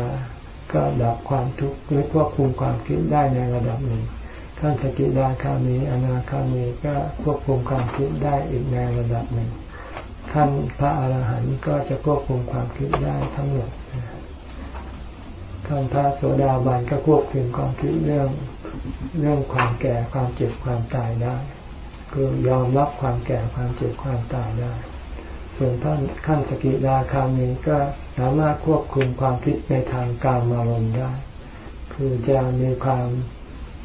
[SPEAKER 1] ก็ดับความทุกข์หรือควบคุมความคิดได้ในระดับหนึ่งขั้นสกิดาคามีอนาคามีก็ควบคุมความคิดได้อีกในระดับหนึ่งขั้นพระอาหารหันต์ก็จะควบคุมความคิดได้ทั้งหมดขั้นพระโสดาบันก็ควบคุมความคิดเรื่องเรื่องความแก่ความเจ็บความตายได้ คือยอมรับความแก่ความเจ็บความตายได้ ส่วนท่านขั้นสกิดาคามีก็สามารถควบคุมความคิดในทางการมารมณ์ได้ คือจะมีความ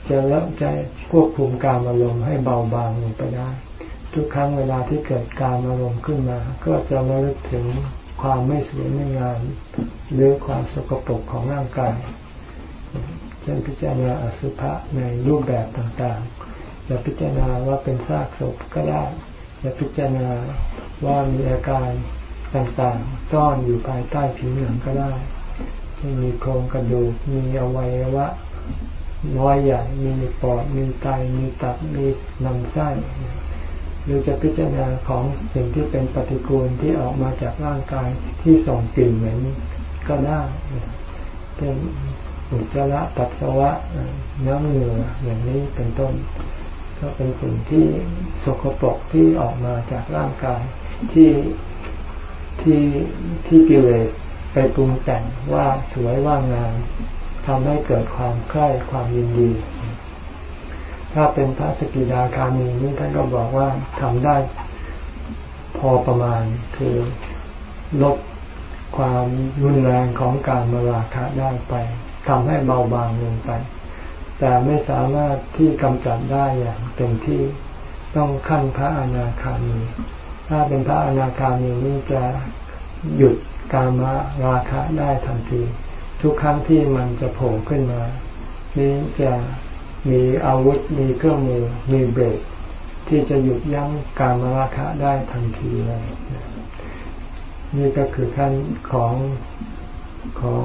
[SPEAKER 1] จะละจะควบคุมการอารมณ์ให้เบาบางลงไปได้ ทุกครั้งเวลาที่เกิดการอารมณ์ขึ้นมา ก็จะระลึกถึงความไม่สวยไม่งามหรือความสกปรกของร่างกายเช่นพิจารณาอสุภะในรูปแบบต่างๆจะพิจารณาว่าเป็นซากศพก็ได้จะพิจารณา ว่ามีอาการต่างๆ ซ่อนอยู่ภายใต้ผิวหนังก็ได้ที่มีโครงกระดูก มีอวัยวะน้อยใหญ่ มีปอด มีไต มีตับ มีลำไส้ หรือจะพิจารณาของสิ่งที่เป็นปฏิกูลที่ออกมาจากร่างกายที่ส่งกลิ่นเหม็นก็ได้เป็นอุจจาระปัสสาวะน้ำเหงื่ออย่างนี้เป็นต้น ก็เป็นสิ่งที่สกปรกที่ออกมาจากร่างกาย ที่ที่ที่กิเลสไปปรุงแต่งว่าสวยว่างามทำให้เกิดความใคร่ความยินดี ถ้าเป็นพระสกิดาคามีนี่ท่านก็บอกว่าทำได้พอประมาณคือลดความรุนแรงของการมาราคะได้ไปทำให้เบาบางลงไป แต่ไม่สามารถที่กำจัดได้อย่างเต็มที่ต้องขั้นพระอนาคามี ถ้าเป็นพระอนาคามีนี่จะหยุดการมาราคะได้ทันที ทุกครั้งที่มันจะโผล่ขึ้นมา นี่จะมีอาวุธมีเครื่องมือมีเบรกที่จะหยุดยั้งการมาราคะได้ทันทีเลยนี่ก็คือขั้นของของ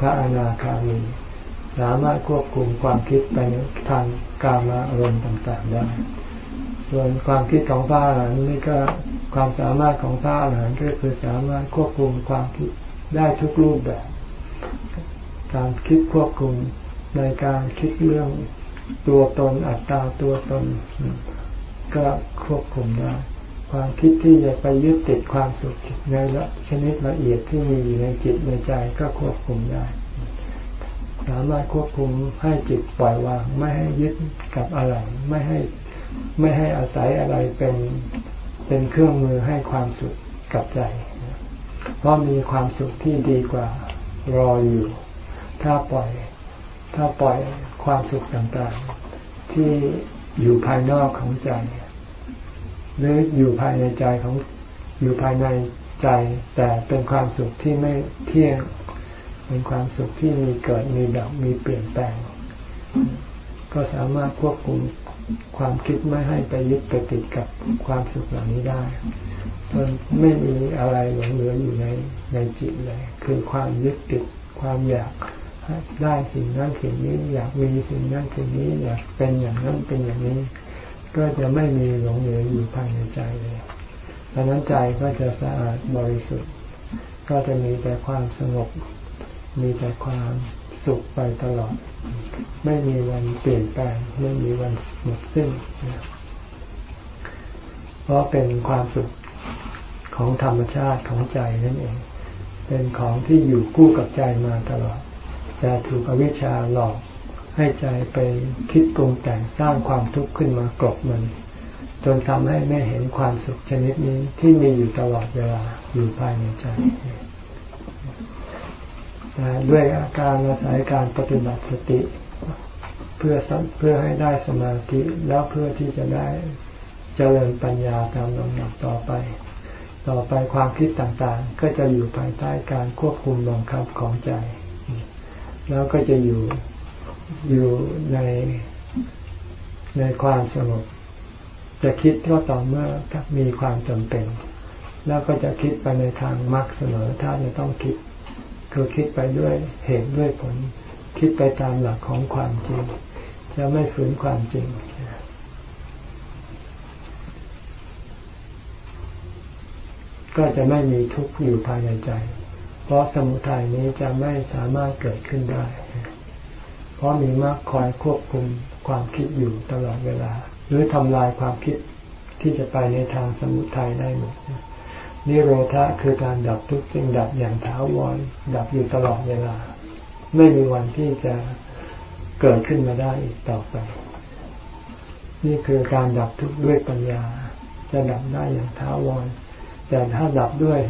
[SPEAKER 1] พระอนาคามีสามารถควบคุมความคิดไปทางการมาอารมณ์ต่าง ๆ ได้ ส่วนความคิดของพระอรหันต์นี่ก็ ความสามารถของพระอรหันต์ก็คือสามารถควบคุมความคิดได้ทุกรูปแบบ การคิดควบคุมในการคิดเรื่องตัวตนอัตตาตัวตน ก็ควบคุมได้ ความคิดที่จะไปยึดติดความสุขในละชนิดละเอียดที่มีอยู่ในจิตในใจก็ควบคุมได้ สามารถควบคุมให้จิตปล่อยวาง ไม่ให้ยึดกับอะไร ไม่ให้ไม่ให้อาศัยอะไรเป็น เป็นเครื่องมือให้ความสุขกับใจ เพราะมีความสุขที่ดีกว่ารออยู่ ถ้าปล่อย ถ้าปล่อยความสุขต่างๆ ที่อยู่ภายนอกของใจ หรืออยู่ภายในใจของอยู่ภายในใจ แต่เป็นความสุขที่ไม่เที่ยง เป็นความสุขที่มีเกิดมีดับมีเปลี่ยนแปลง ก็สามารถควบคุม ความคิดไม่ให้ไปยึดไปติดกับความสุขเหล่านี้ได้มันไม่มีอะไรหลงเหลืออยู่ในในจิตเลย คือความยึดติดความอยากได้สิ่งนั้นสิ่งนี้อยากมีสิ่งนั้นสิ่งนี้อยากเป็นอย่างนั้นเป็นอย่างนี้ ก็จะไม่มีหลงเหลืออยู่ภายในใจเลยดังนั้นใจก็จะสะอาดบริสุทธิ์ ก็จะมีแต่ความสงบมีแต่ความ สุขไปตลอด ไม่มีวันเปลี่ยนแปลง ไม่มีวันหมดสิ้นเพราะเป็นความสุขของธรรมชาติของใจนั่นเอง เป็นของที่อยู่คู่กับใจมาตลอด แต่ถูกอวิชชาหลอกให้ใจไปคิดปรุงแต่งสร้างความทุกข์ขึ้นมากรบมัน จนทำให้ไม่เห็นความสุขชนิดนี้ที่มีอยู่ตลอดเวลาอยู่ภายในใจ ด้วยอาการอาศัยการปฏิบัติสติ เพื่อเพื่อให้ได้สมาธิแล้วเพื่อที่จะได้เจริญปัญญาตามลำดับต่อไป ต่อไปความคิดต่างๆ ก็จะอยู่ภายใต้การควบคุมบังคับของใจ แล้วก็จะอยู่อยู่ในในความสงบจะคิดก็ต่อเมื่อมีความจำเป็น แล้วก็จะคิดไปในทางมรรคเสมอถ้าจะต้องคิด คือคิดไปด้วยเหตุด้วยผล คิดไปตามหลักของความจริง จะไม่ฝืนความจริง ก็จะไม่มีทุกข์อยู่ภายในใจ เพราะสมุทัยนี้จะไม่สามารถเกิดขึ้นได้ เพราะมีมรรคคอยควบคุมความคิดอยู่ตลอดเวลา หรือทำลายความคิดที่จะไปในทางสมุทัยได้หมด นิโรธะคือการดับทุกข์จึงดับอย่างถาวรดับอยู่ตลอดเวลา ไม่มีวันที่จะเกิดขึ้นมาได้อีกต่อไป นี่คือการดับทุกข์ด้วยปัญญา จะดับได้อย่างถาวรแต่ถ้าดับด้วย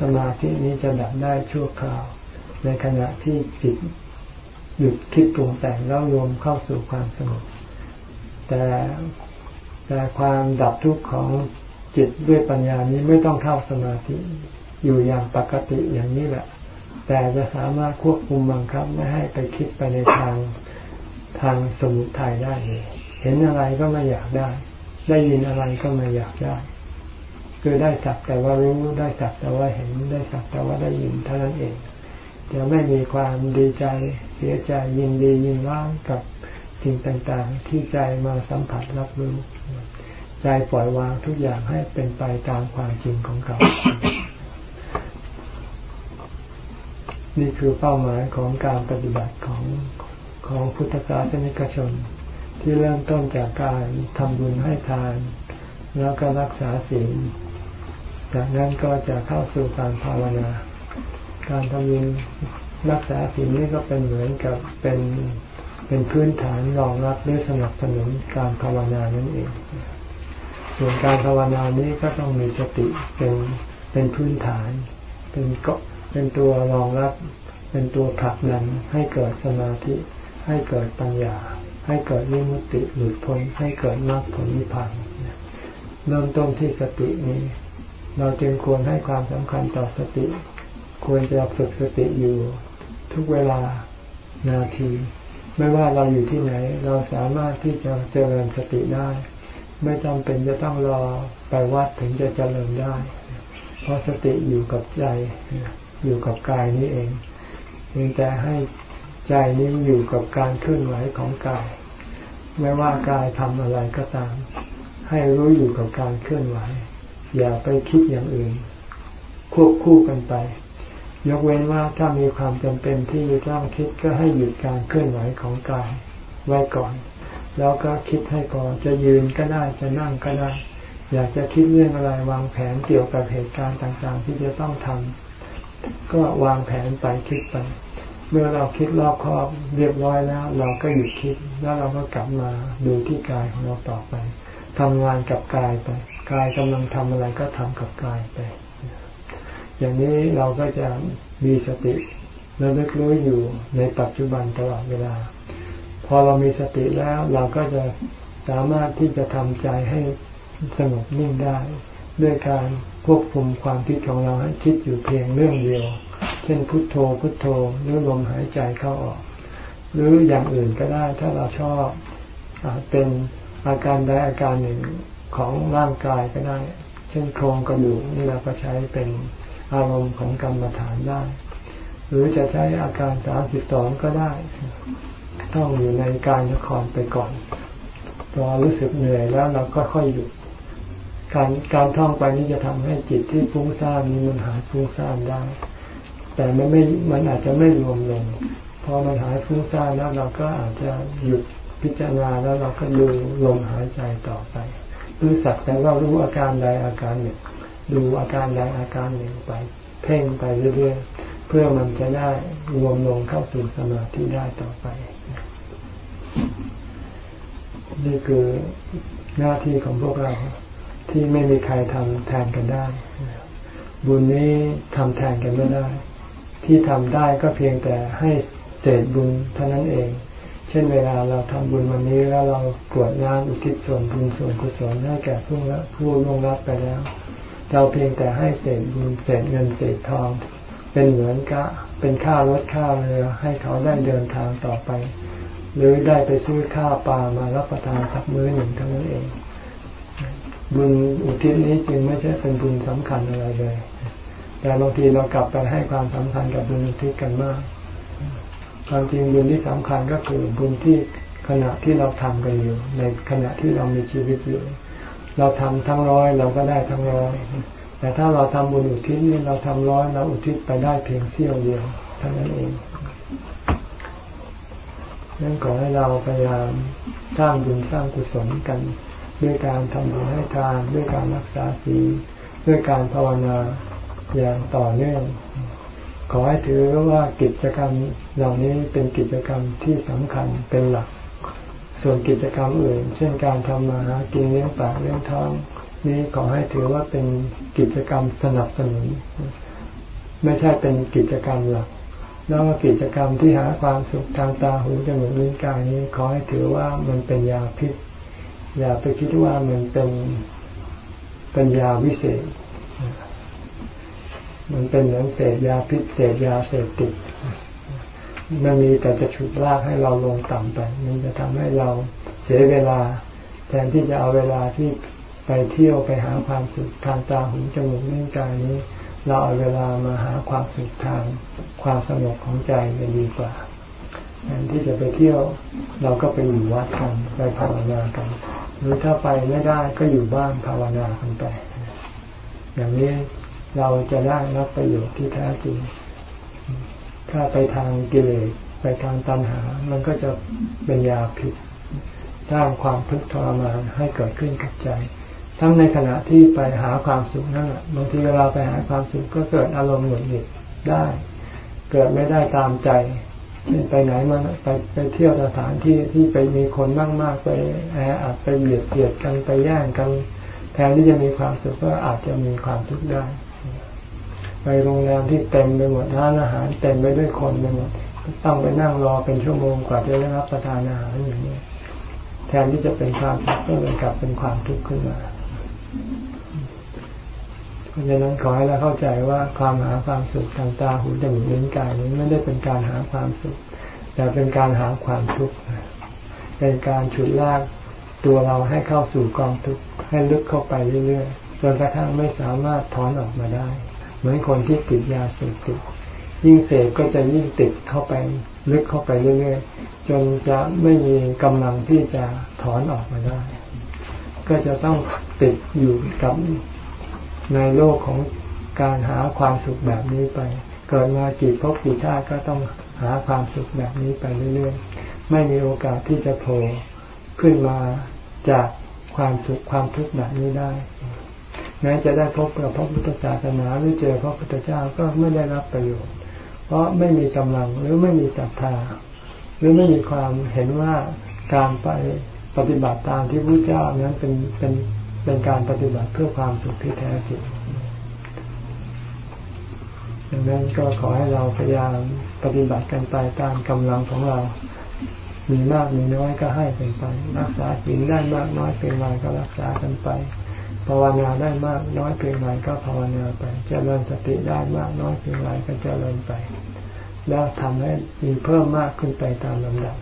[SPEAKER 1] สมาธินี้จะดับได้ชั่วคราว ในขณะที่จิตหยุดคิดปรุงแต่งแล้วรวมเข้าสู่ความสงบแต่แต่ความดับทุกข์ของ จิตด้วยปัญญานี้ไม่ต้องเข้าสมาธิอยู่อย่างปกติอย่างนี้แหละ แต่จะสามารถควบคุมบังคับไม่ให้ไปคิดไปในทางทางสมุทัยได้เลยเห็นอะไรก็ไม่อยากได้ ได้ยินอะไรก็ไม่อยากได้ คือได้สักแต่ว่ารู้ได้สักแต่ว่าเห็นได้สักแต่ว่าได้ยินเท่านั้นเองจะไม่มีความดีใจเสียใจยินดียินร้ายกับสิ่งต่างๆ ที่ใจมาสัมผัสรับรู้ ใจปล่อยวางทุกอย่างให้เป็นไปตามความจริงของเขา นี่คือเป้าหมายของการปฏิบัติของของพุทธศาสนิกชน ที่เริ่มต้นจากการทำบุญให้ทาน แล้วก็รักษาศีลจากนั้นก็จะเข้าสู่การภาวนา การทำบุญรักษาศีลนี่ก็เป็นเหมือนกับเป็นเป็นพื้นฐานรองรับหรือสนับสนุนการภาวนานั่นเอง ส่วนการภาวนานี้ก็ต้องมีสติเป็นเป็นพื้นฐาน เป็นเกาะเป็นตัวรองรับ เป็นตัวผลักดันให้เกิดสมาธิ ให้เกิดปัญญา ให้เกิดวิมุตติหลุดพ้นให้เกิดมรรคผลนิพพานเริ่มต้นที่สตินี้ เราจึงควรให้ความสำคัญต่อสติ ควรจะฝึกสติอยู่ ทุกเวลานาที ไม่ว่าเราอยู่ที่ไหน เราสามารถที่จะเจริญสติได้ ไม่จำเป็นจะต้องรอไปวัดถึงจะเจริญได้ เพราะสติอยู่กับใจ อยู่กับกายนี้เองเพียงแต่ให้ใจนี้อยู่กับการเคลื่อนไหวของกาย ไม่ว่ากายทำอะไรก็ตาม ให้รู้อยู่กับการเคลื่อนไหว อย่าไปคิดอย่างอื่น ควบคู่กันไป ยกเว้นว่าถ้ามีความจำเป็นที่จะต้องคิดก็ให้หยุดการเคลื่อนไหวของกายไว้ก่อน แล้วก็คิดให้พอจะยืนก็ได้จะนั่งก็ได้ อยากจะคิดเรื่องอะไรวางแผนเกี่ยวกับเหตุการณ์ต่างๆ ที่จะต้องทำก็วางแผนไปคิดไปเมื่อเราคิดรอบครอบเรียบร้อยแล้ว เราก็หยุดคิดแล้วเราก็กลับมาดูที่กายของเราต่อไปทำงานกับกายไปกายกำลังทำอะไรก็ทำกับกายไป อย่างนี้เราก็จะมีสติและลึกรู้อยู่ในปัจจุบันตลอดเวลา พอเรามีสติแล้วเราก็จะสามารถที่จะทำใจให้สงบนิ่งได้ ด้วยการควบคุมความคิดของเราให้คิดอยู่เพียงเรื่องเดียว เช่นพุทโธพุทโธหรือลมหายใจเข้าออก หรืออย่างอื่นก็ได้ถ้าเราชอบอเป็นอาการใดอาการหนึ่งของร่างกายก็ได้ เช่นโครงกระดูกนี่เราก็ใช้เป็นอารมณ์ของกรรมฐานได้หหรือจะใช้อาการสามสิบสองก็ได้ ต้องอยู่ในการละครไปก่อนพอรู้สึกเหนื่อยแล้วเราก็ค่อยหยุดการการท่องไปนี้จะทำให้จิตที่ฟุ้งซ่านนี้มันหายฟุ้งซ่านได้ แต่มันไม่มันอาจจะไม่รวมลงพอมันหายฟุ้งซ่านแล้วเราก็อาจจะหยุดพิจารณาแล้วเราก็ดูลมหายใจต่อไปรู้สักแต่ว่ารู้อาการใดอาการหนึ่ง ดูอาการใดอาการหนึ่งไป เพ่งไปเรื่อยๆเพื่อมันจะได้รวมลงเข้าสู่สมาธิได้ต่อไป นี่คือหน้าที่ของพวกเราที่ไม่มีใครทำแทนกันได้ บุญนี้ทำแทนกันไม่ได้ ที่ทำได้ก็เพียงแต่ให้เศษบุญเท่านั้นเอง เช่นเวลาเราทำบุญวันนี้แล้วเรากรวดน้ำอุทิศส่วนบุญส่วนกุศลให้แก่ผู้ละผู้ลงรับไปแล้ว เราเพียงแต่ให้เศษบุญเศษเงินเศษทอง เป็นเหมือนกะเป็นค่ารถค่าเรือให้เขาได้เดินทางต่อไป หรือได้ไปซื้อข้าวปลามารับประทานสักมื้อหนึ่งเท่านั้นเอง บุญอุทิศนี้จริงไม่ใช่เป็นบุญสำคัญอะไรเลย แต่บางทีเรากลับไปให้ความสำคัญกับบุญอุทิศกันมาก ความจริงบุญที่สำคัญก็คือบุญที่ขณะที่เราทำกันอยู่ ในขณะที่เรามีชีวิตอยู่ เราทำทั้งร้อยเราก็ได้ทั้งร้อยแต่ถ้าเราทำบุญอุทิศนี่เราทำร้อยเราอุทิศไปได้เพียงเสี้ยวเดียวเท่านั้นเอง นั่นขอให้เราพยายามสร้างบุญสร้างกุศลกัน ด้วยการทำบุญให้ทานด้วยการรักษาศีลด้วยการภาวนาอย่างต่อเนื่อง ขอให้ถือว่ากิจกรรมเหล่านี้เป็นกิจกรรมที่สำคัญเป็นหลัก ส่วนกิจกรรมอื่น เช่นการทำมาหากินเลี้ยงปากเลี้ยงท้องนี้ขอให้ถือว่าเป็นกิจกรรมสนับสนุน ไม่ใช่เป็นกิจกรรมหลัก แล้วกิจกรรมที่หาความสุขทางตาหูจมูกลิ้นกายนี้ขอให้ถือว่ามันเป็นยาพิษ อย่าไปคิดว่ามันเป็นเป็นยาวิเศษ มันเป็นเหมือนเสพยาพิษเสพยาเสพติดมันมีแต่จะฉุดลากให้เราลงต่ำไป มันจะทำให้เราเสียเวลา แทนที่จะเอาเวลาที่ไปเที่ยวไปหาความสุขทางตาหูจมูกนิ้วกายนี้ เราเอาเวลามาหาความสุขทางความสงบของใจจะดีกว่าแทนที่จะไปเที่ยวเราก็ไปอยู่วัดกันไปภาวนากัน หรือถ้าไปไม่ได้ก็อยู่บ้านภาวนากันไป อย่างนี้เราจะได้รับประโยชน์ที่แท้จริง ถ้าไปทางกิเลสไปทางตัณหา มันก็จะเป็นยาพิษสร้างความทุกข์ทรมานให้เกิดขึ้นกับใจ ทั้งในขณะที่ไปหาความสุขนั่นแหละบางทีเวลาไปหาความสุขก็เกิดอารมณ์หงุดหงิดได้ เกิดไม่ได้ตามใจไปไหนมาไปไปเที่ยวสถานที่ที่ไปมีคนมากมากไปแออัดไปเบียดเบียดกันไปแย่งกันแทนที่จะมีความสุขก็อาจจะมีความทุกข์ได้ ไปโรงแรมที่เต็มไปหมดร้านอาหารเต็มไปด้วยคนไปหมดต้องไปนั่งรอเป็นชั่วโมงกว่าจะได้รับประทานอาหารอย่างนี้ แทนที่จะเป็นความทุขก็เลยกลับเป็นความทุกข์ขึ้นมา ราะฉะนั้นขอให้เราเข้าใจว่าความหาความสุขทางตาหูจมูกลิ้นกายนี้ไม่ได้เป็นการหาความสุข แต่เป็นการหาความทุกข์เป็นการฉุดลากตัวเราให้เข้าสู่กองทุกข์ให้ลึกเข้าไปเรื่อยๆจนกระทั่งไม่สามารถถอนออกมาได้ เหมือนคนที่ติดยาเสพติดยิ่งเสพก็จะยิ่งติดเข้าไปลึกเข้าไปเรื่อยๆจนจะไม่มีกำลังที่จะถอนออกมาได้ ก็จะต้องติดอยู่กับ ในโลกของการหาความสุขแบบนี้ไป เกิดมากี่พบกี่ชาติก็ต้องหาความสุขแบบนี้ไปเรื่อยๆ ไม่มีโอกาสที่จะโผล่ขึ้นมาจากความสุขความทุกข์แบบนี้ได้แม้จะได้พบกับพระพุทธศาสนาหรือเจอพระพุทธเจ้าก็ไม่ได้รับประโยชน์ เพราะไม่มีกำลังหรือไม่มีศรัทธา หรือไม่มีความเห็นว่าการไปปฏิบัติตามที่พระเจ้านั้นเป็นเป็น เป็นการปฏิบัติเพื่อความสุขที่แท้จริงดังนั้นก็ขอให้เราพยายามปฏิบัติกันไปตามกำลังของเรา มีมากมีน้อยก็ให้เป็นไป รักษาศีลได้มากน้อยเพียงไรก็รักษากันไป ภาวนาได้มากน้อยเพียงไรก็ภาวนาไป เจริญสติได้มากน้อยเพียงไรก็เจริญไป แล้วทำให้มีเพิ่มมากขึ้นไปตามลำดับ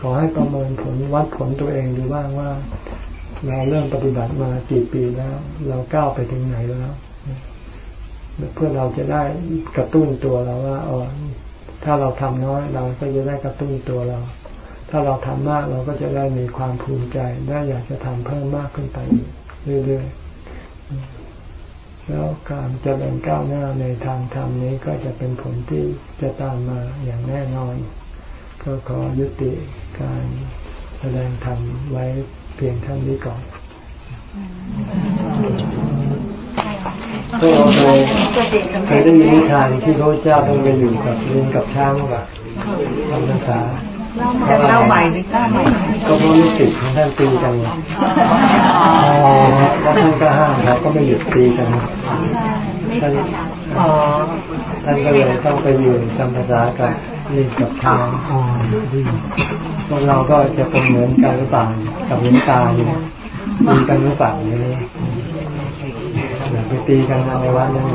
[SPEAKER 1] ขอให้ประเมินผลวัดผลตัวเองดูบ้างว่า เราเริ่มปฏิบัติมากี่ปีแล้ว เราก้าวไปถึงไหนแล้วเพื่อเราจะได้กระตุ้นตัวเราว่าอ๋อถ้าเราทำน้อยเราก็จะได้กระตุ้นตัวเรา ถ้าเราทำมากเราก็จะได้มีความภูมิใจได้อยากจะทำเพิ่มมากขึ้นไปเรื่อยๆแล้วการเจริญก้าวหน้าในทางธรรมนี้ก็จะเป็นผลที่จะตามมาอย่างแน่นอน ก็ขอยุติการแสดงธรรมไว้ เพียงเท่านี้ก่อนพวกเราเคยเคยได้ยินนิทานที่พระเจ้าต้องไปอยู่กับลิงกับช้างกับทำภาษา
[SPEAKER 2] เล่าใหม่ดิเล่าใหม่
[SPEAKER 1] ก็เพราะลูกศิษย์ของท่านตีกันแล้วท่านก็ห้ามเขาก็ไม่หยุดตีกันท่านท่านก็เลยต้องไปอยู่จำภาษากับ ลิงกับช้างอ่อนพวกเราก็จะเป็นเหมือนกันหรือเปล่ากับลิงตาเนี่ยตีกันหรือเปล่าอย่างนี้อย่าไปตีกันในวัดนั่น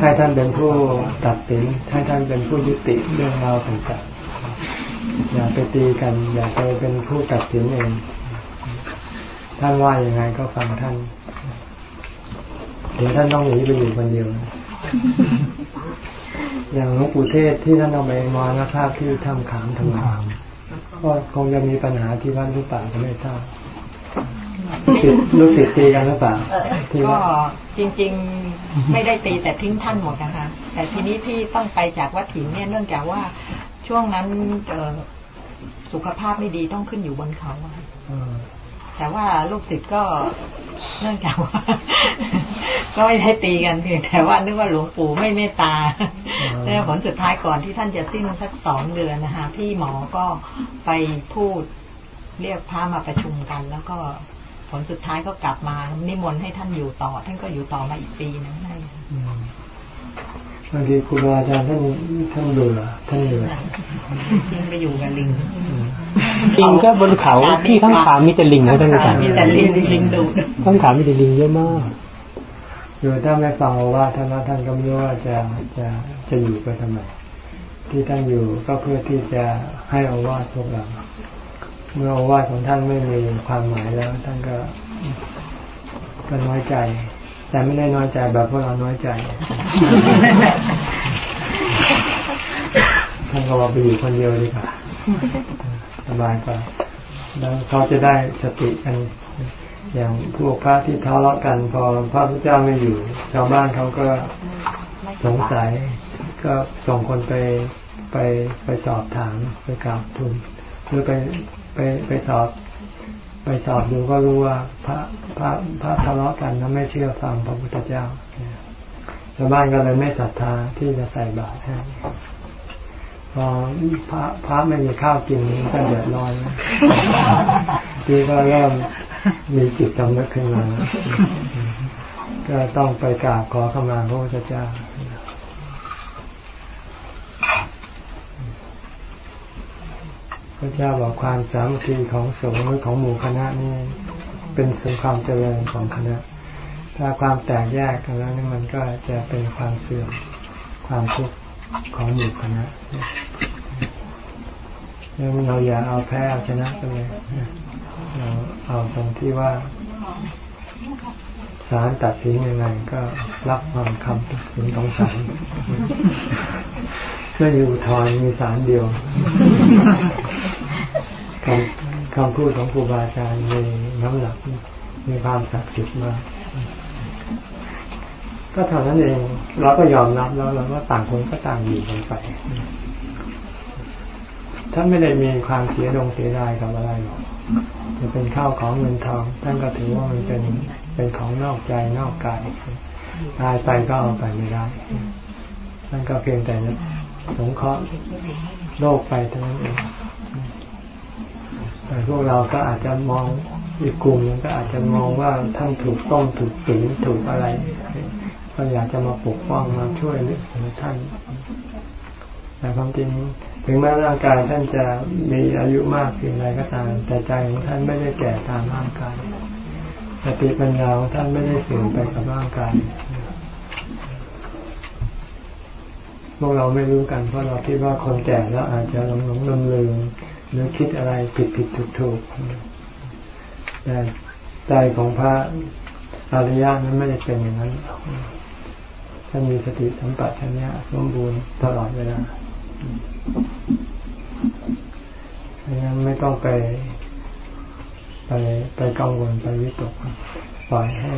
[SPEAKER 1] ให้ท่านเป็นผู้ตัดสินให้ท่านเป็นผู้ยุติเรื่องราวต่างๆอย่าไปตีกัน อย่าไปเป็นผู้ตัดสินเองท่านว่ายังไงก็ฟังท่านเดี๋ยวท่านต้องหนีไปอยู่คนเดียว อย่างหลวงปู่เทศที่ท่านเอาไปมรณภาพที่ทำขามทำงานก็คงจะมีปัญหาที่วัดหรือเปล่าก็ไม่ทราบลูกติดตีกันหรือเปล่า
[SPEAKER 2] ก็จริง ๆ ไม่ได้ตีแต่ทิ้งท่านหมดนะคะ แต่ทีนี้ที่ต้องไปจากวัดถิ่นเนี่ยเนื่องจากว่าช่วงนั้นเอสุขภาพไม่ดีต้องขึ้นอยู่บนเขา แต่ว่าลูกศิษย์ก็เนื่องจากว่าก็ไม่ได้ตีกันเพียงแต่ว่านึกว่าหลวงปู่ไม่เมตตาแล้วผลสุดท้ายก่อนที่ท่านจะสิ้นสักสองเดือนนะคะพี่หมอก็ไปพูดเรียกพามาประชุมกัน แล้วก็ผลสุดท้ายก็กลับมานิมนต์ให้ท่านอยู่ต่อ ท่านก็อยู่ต่อมาอีกปีนึงให้
[SPEAKER 1] บางทีครูบาอาจารย์ท่านท่านเบื่อท่านเหนื่อย
[SPEAKER 2] ทิ้งไปอยู่กับลิง
[SPEAKER 3] ลิงก็บนเขาที่ข้างขามีแต่ลิงนะท่านอาจารย์
[SPEAKER 2] มีแต่ลิงลิงดู
[SPEAKER 3] ข้างขามีแต่ลิงเยอะมาก
[SPEAKER 1] อยู่ถ้าไม่ฟังว่าท่านท่านก็ไม่รู้ว่าจะจะจะอยู่ไปทำไมที่ท่านอยู่ก็เพื่อที่จะให้อาวาสพวกเราเมื่ออาวาสของท่านไม่มีความหมายแล้ว ท่านก็ก็น้อยใจ แต่ไม่ได้น้อยใจแบบพวกเราน้อยใจท่านก็ว่าไปอยู่คนเดียวดีกว่าสบายกว่าแล้วเขาจะได้สติกัน อย่างพวกพระที่ทะเลาะกัน พอพระพุทธเจ้าไม่อยู่ ชาวบ้านเขาก็สงสัย ก็ส่งคนไปไปไปสอบถามไปกราบทูลหรือไปไปไปสอบ ไปสอบดูก็รู้ว่าพระพระพระทะเลาะกันแล้วไม่เชื่อฟังพระพุทธเจ้าชาวบ้านก็เลยไม่ศรัทธาที่จะใส่บาตรให้พอพระพระไม่มีข้าวกินก็เดือดร้อนที่ก็เริ่มมีจิตสำนึกขึ้นมา ก็ต้องไปกราบขอขมาพระพุทธเจ้า ระเจ้าบอกความสามัคคีของสงฆ์หรือของหมู่คณะนี่เป็นสุขความเจริญของคณะ ถ้าความแตกแยกกันแล้วนี่มันก็จะเป็นความเสื่อมความทุกข์ของหมู่คณะเราอย่าเอาแพ้เอาชนะกันเลยเราเอาตรงที่ว่าศาลตัดสินยังไงก็รับความคำตัดสินของศาล ไม่มีอุทธรมีศาลเดียวคำคำพูดของครูบาอาจารย์มีน้ำหนักมีความศักดิ์สิทธิ์มากก็เท่านั้นเองเราก็ยอมรับแล้วเราก็ต่างคนก็ต่างอยู่กันไปท่านไม่ได้มีความเสียดงเสียดายกับอะไรหรอกจะเป็นข้าวของเงินทองท่านก็ถือว่ามันเป็นเป็นของนอกใจนอกกายตายไปก็เอาไปไม่ได้ท่านก็เพียงแต่ สงเคราะห์โลกไปเท่านั้นเองแต่พวกเราก็อาจจะมองอีกกลุ่มก็อาจจะมองว่าท่านถูกต้องถูกตีถูกอะไรก็อยากจะมาปกป้องมาช่วยเหลือท่าน แต่ความจริงถึงแม้ร่างกายท่านจะมีอายุมากเพียงไรก็ตาม แต่ใจของท่านไม่ได้แก่ตามร่างกายสติปัญญาของท่านไม่ได้เสื่อมไปกับร่างกาย พ วกเราไม่รู้กันเพราะเราคิดว่าคนแก่แล้วอาจจะหลงหลงลืมลืมหรือคิดอะไรผิดผิดถูกถูกแต่ใจของพระอริยะนั้นไม่ได้เป็นอย่างนั้นจะมีสติสัมปชัญญะสมบูรณ์ตลอดเวลาดังนั้นไม่ต้องไป ไปไปกังวลไปวิตกปล่อยให้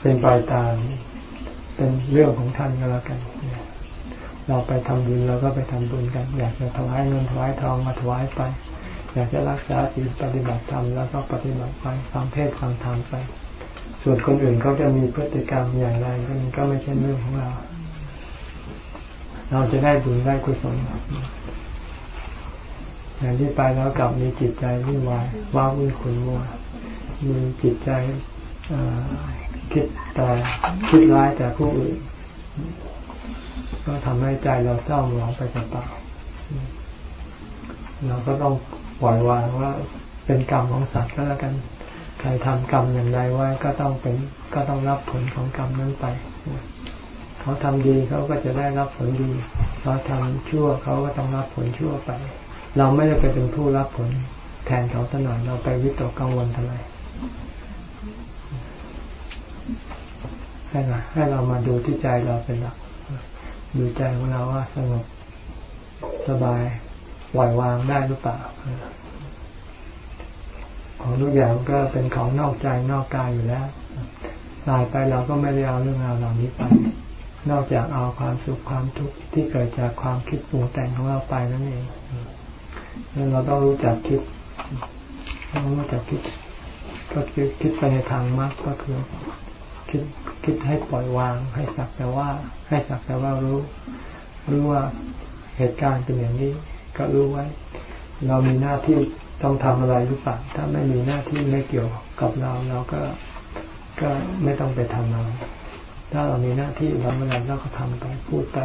[SPEAKER 1] เป็นไปตาม เป็นเรื่องของท่านก็แล้วกัน เราไปทำบุญเราก็ไปทำบุญกัน อยากจะถวายเงินถวายทองมาถวายไป อยากจะรักษาศีลปฏิบัติธรรมแล้วก็ปฏิบัติไปฟังเทศฟังธรรมไป ส่วนคนอื่นเขาจะมีพฤติกรรมอย่างไรก็มันก็ไม่ใช่เรื่องของเรา เราจะได้บุญได้กุศลอย่างที่ไปแล้วกลับมีจิตใจวุ่นวายว้าวุ่นขุนมัวมีจิตใจคิดแต่คิดร้ายแต่ผู้อื่น ก็ทำให้ใจเราเศร้าหมองไปเปล่าเราก็ต้องปล่อยวางว่าเป็นกรรมของสัตว์ก็แล้วกัน ใครทำกรรมอย่างใดไว้ก็ต้องเป็นก็ต้องรับผลของกรรมนั้นไป เขาทำดีเขาก็จะได้รับผลดี เขาทำชั่วเขาก็ต้องรับผลชั่วไป เราไม่ได้ไปเป็นผู้รับผลแทนเขาสนอยเราไปวิตกกังวลทำไมให้เราให้เรามาดูที่ใจเราเป็นหลัก ดูใจของเราว่าสงบสบายปล่อยวางได้หรือเปล่าของทุกอย่างก็เป็นของนอกใจนอกกายอยู่แล้วตายไปเราก็ไม่ได้เอาเรื่องราวเหล่านี้ไป นอกจากเอาความสุขความทุกข์ที่เกิดจากความคิดปรุงแต่งของเราไปนั่นเองนั่นเราต้องรู้จักคิดต้องรู้จักคิด ก็คือคิดไปในทางมรรคก็คือ คิดคิดให้ปล่อยวาง ให้สักแต่ว่า ให้สักแต่ว่ารู้ รู้ว่าเหตุการณ์เป็นอย่างนี้ ก็รู้ไว้ เรามีหน้าที่ต้องทำอะไรหรือเปล่าถ้าไม่มีหน้าที่ไม่เกี่ยวกับเราเราก็ก็ไม่ต้องไปทำเราถ้าเรามีหน้าที่ทำอะไรเราก็ทำไปพูดไป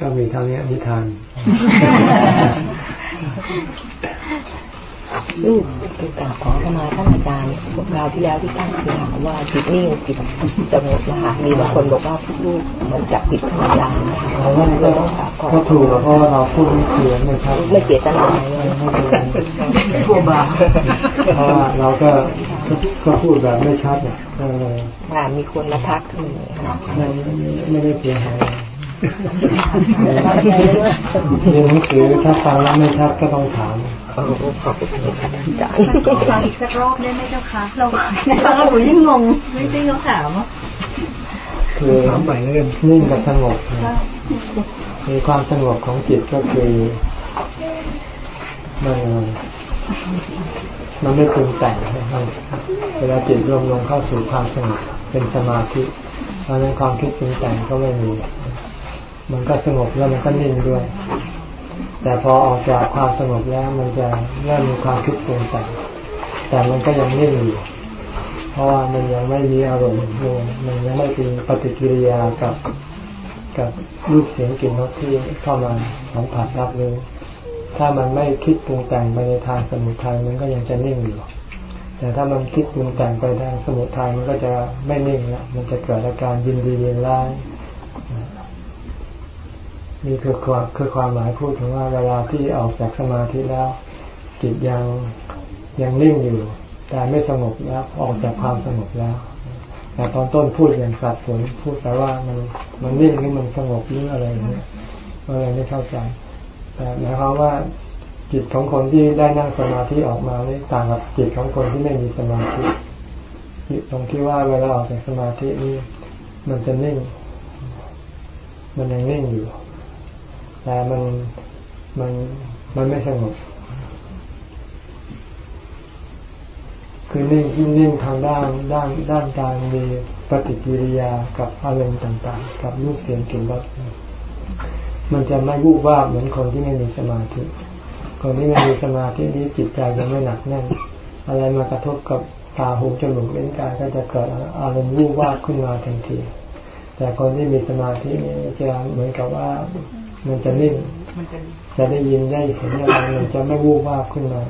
[SPEAKER 1] ก็มีเท่านี้นิทาน
[SPEAKER 4] ลูกคือกราบขอเข้ามาท่านอาจารย์พวกเราที่แล้วที่ตั้งคือว่าจิตนิ่งจิตสงบนะคะมีบางคนบอกว่าลูกเหมือนจับผิดธรรมดานะคะเราต้องกราบขอ
[SPEAKER 1] ก็ถูกเพราะเราพูดไม่เคลียร์ไม่ชัด
[SPEAKER 4] ไม่เจตนา
[SPEAKER 1] ไม่กลัวบาเพราะว่าเราก็ก็พูดแบบไม่ชัดเนี่ย
[SPEAKER 4] ค่ะมีคนมาทักถึง
[SPEAKER 1] ไม่ไม่ได้เสียหาย เรียนหนังสือถ้าฟังแล้วไม่ชัดก็ต้องถาม
[SPEAKER 4] ขอบคุณครับ
[SPEAKER 2] อาจารย์ฟังอีกสักรอบได้ไหมเจ้าคะเราเราหนูยิ่งงงไม่ได้เขาถาม
[SPEAKER 1] คือถามใหม่เรื่องนิ่งกับสงบมีความสงบของจิตก็คือมันมันไม่ปรุงแต่งเวลาจิตรวมลงเข้าสู่ความสงบเป็นสมาธิเพราะนั้นความคิดปรุงแต่งก็ไม่มี มันก็สงบแล้วมันก็นิ่งด้วย แต่พอออกจากความสงบแล้วมันจะเริ่มมีความคิดปรุงแต่งแต่มันก็ยังนิ่งอยู่ เพราะว่ามันยังไม่มีอารมณ์มันยังไม่มีปฏิกิริยากับกับรูปเสียงกลิ่นรสที่เข้ามาสัมผัสรับรู้ถ้ามันไม่คิดปรุงแต่งไปในทางสมุทัยมันก็ยังจะนิ่งอยู่ แต่ถ้ามันคิดปรุงแต่งไปทางสมุทัยมันก็จะไม่นิ่งละมันจะเกิดอาการยินดียินร้าย นี่คือความคือความหมายพูดถึงว่าเวลาที่ออกจากสมาธิแล้ว จิตยังยังนิ่งอยู่ แต่ไม่สงบแล้วออกจากความสงบแล้ว แต่ตอนต้นพูดอย่างสับสนพูดแต่ว่ามันมันนิ่งหรือมันสงบหรืออะไรอย่างเงี้ยก็เลยไม่เข้าใจ แต่หมายความว่าจิตของคนที่ได้นั่งสมาธิออกมานี่ต่างกับจิตของคนที่ไม่มีสมาธิจิตตรงที่ว่าเวลาออกจากสมาธินี่มันจะนิ่ง มันยังนิ่งอยู่ แต่มันมันมันไม่สงบคือนิ่งที่นิ่งทางด้านด้านด้านการมีปฏิกิริยากับอารมณ์ต่างๆ กับรูปเสียงกลิ่นรสมันจะไม่วูบว่าเหมือนคนที่ไม่มีสมาธิ คนที่ไม่มีสมาธินี้จิตใจจะไม่หนักแน่น อะไรมากระทบกับตาหูจมูกเล่นกายก็จะเกิดอารมณ์วูบว่าขึ้นมาทันที แต่คนที่มีสมาธินี้จะเหมือนกับว่า มันจะนิ่งจะได้ยินได้เห็นอะไรมันจะไม่วูบวาบขึ้นมา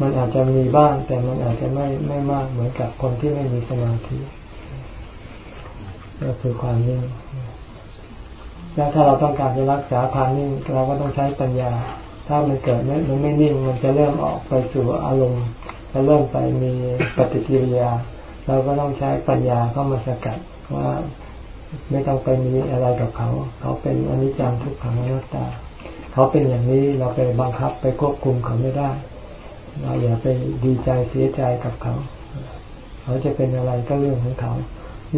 [SPEAKER 1] มันอาจจะมีบ้าง แต่มันอาจจะไม่ไม่มากเหมือนกับคนที่ไม่มีสมาธิก็คือความนิ่งแล้วถ้าเราต้องการจะรักษาความนิ่งเราก็ต้องใช้ปัญญา ถ้ามันเกิดมันไม่นิ่ง มันจะเริ่มออกไปสู่อารมณ์จะเริ่มไปมีปฏิกิริยา เราก็ต้องใช้ปัญญาเข้ามาสกัดว่า ไม่ต้องไปมีอะไรกับเขา เขาเป็นอนิจจังทุกขังอนัตตา เขาเป็นอย่างนี้เราไปบังคับไปควบคุมเขาไม่ได้ เราอย่าไปดีใจเสียใจกับเขา เขาจะเป็นอะไรก็เรื่องของเขา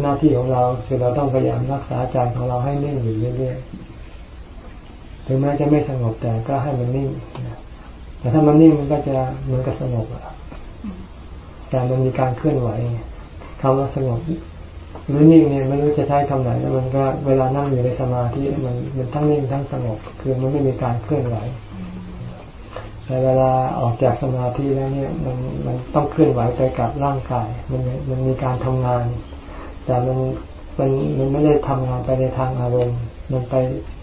[SPEAKER 1] หน้าที่ของเราคือเราต้องพยายามรักษาใจของเราให้นิ่งอยู่เรื่อยๆถึงแม้จะไม่สงบแต่ก็ให้มันนิ่งแต่ถ้ามันนิ่งมันก็จะเหมือนกับสงบอะแต่มันมีการเคลื่อนไหวคำว่าสงบ หรือนิ่งเนี่ยไม่รู้จะใช้คำไหนแล้วมันก็เวลานั่งอยู่ในสมาธิมันมันทั้งนิ่งทั้งสงบ คือมันไม่มีการเคลื่อนไหวแต่เวลาออกจากสมาธิแล้วเนี่ยมันมันต้องเคลื่อนไหวไปกับร่างกาย มันมันมีการทำงาน แต่มันมันมันไม่ได้ทำงานไปในทางอารมณ์ มันไป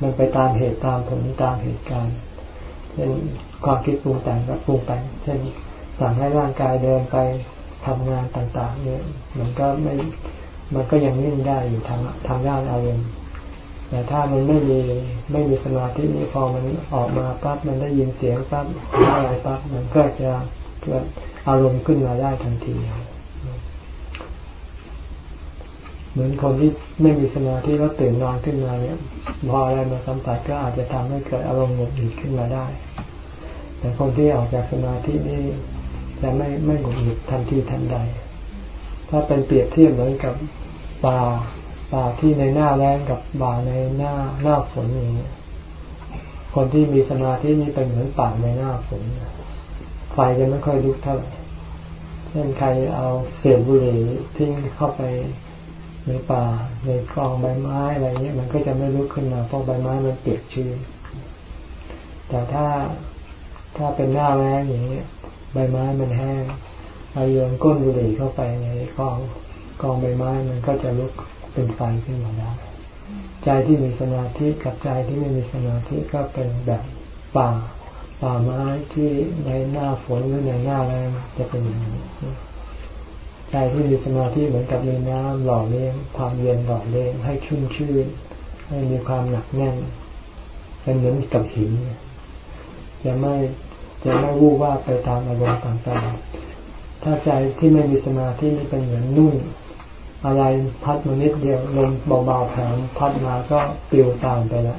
[SPEAKER 1] มันไปตามเหตุตามผลตามเหตุการณ์เช่นความคิดปรุงแต่งก็ปรุงแต่งเช่นสั่งให้ร่างกายเดินไปทำงานต่าง ๆ เนี่ย มันก็ไม่ มันก็ยังนิ่งได้อยู่ทางทางด้านอารมณ์แต่ถ้ามันไม่มีไม่มีสมาธินี้พอมันออกมาปั๊บมันได้ยินเสียงปั๊บอะไรปั๊บมันก็จะเกิดอารมณ์ขึ้นมาได้ทันที เหมือนคนที่ไม่มีสมาธิแล้วตื่นนอนขึ้นมาเนี่ยพออะไรมาสัมผัสก็อาจจะทำให้เกิดอารมณ์หงุดหงิดขึ้นมาได้ แต่คนที่ออกจากสมาธินี่จะไม่ไม่หงุดหงิดทันทีทันใด ถ้าเป็นเปรียบเทียบเหมือนกับ ป่าป่าที่ในหน้าแรงกับป่าในหน้าหน้าฝนอย่างเงี้คนที่มีสมาธินี่เป็นเหมือนป่าในหน้าฝนไฟจะไม่ค่อยลุกเท่าไหร่เช่นใครเอาเศษบุหรี่ทิ้งเข้าไปในป่าในกองใบไม้อะไรเงี้ยมันก็จะไม่ลุกขึ้นมาเพราะใบไม้มันเปียกชื้นแต่ถ้าถ้าเป็นหน้าแรงอย่างเงี้ยใบไม้มันแห้งเอาโยนก้นบุหรี่เข้าไปในกอง กองใบไม้มันก็จะลุกเป็นไฟขึ้นมาได้ใจที่มีสมาธิกับใจที่ไม่มีสมาธิก็เป็นแบบป่าป่าไม้ที่ในหน้าฝนหรือในหน้าแรงจะเป็นอย่างนี้ใจที่มีสมาธิเหมือนกับมีน้ำหล่อเลี้ยงความเย็นหล่อเลี้ยงให้ชุ่มชื่นให้มีความหนักแน่นเป็นเหมือนกับหินจะไม่จะไม่วูบว่าไปตามอารมณ์ต่างๆ ถ้าใจที่ไม่มีสมาธินี่เป็นเหมือนนุ่น อะไรพัดมานิดเดียวลมเบาๆแผงพัดมาก็ปลิวตามไปละ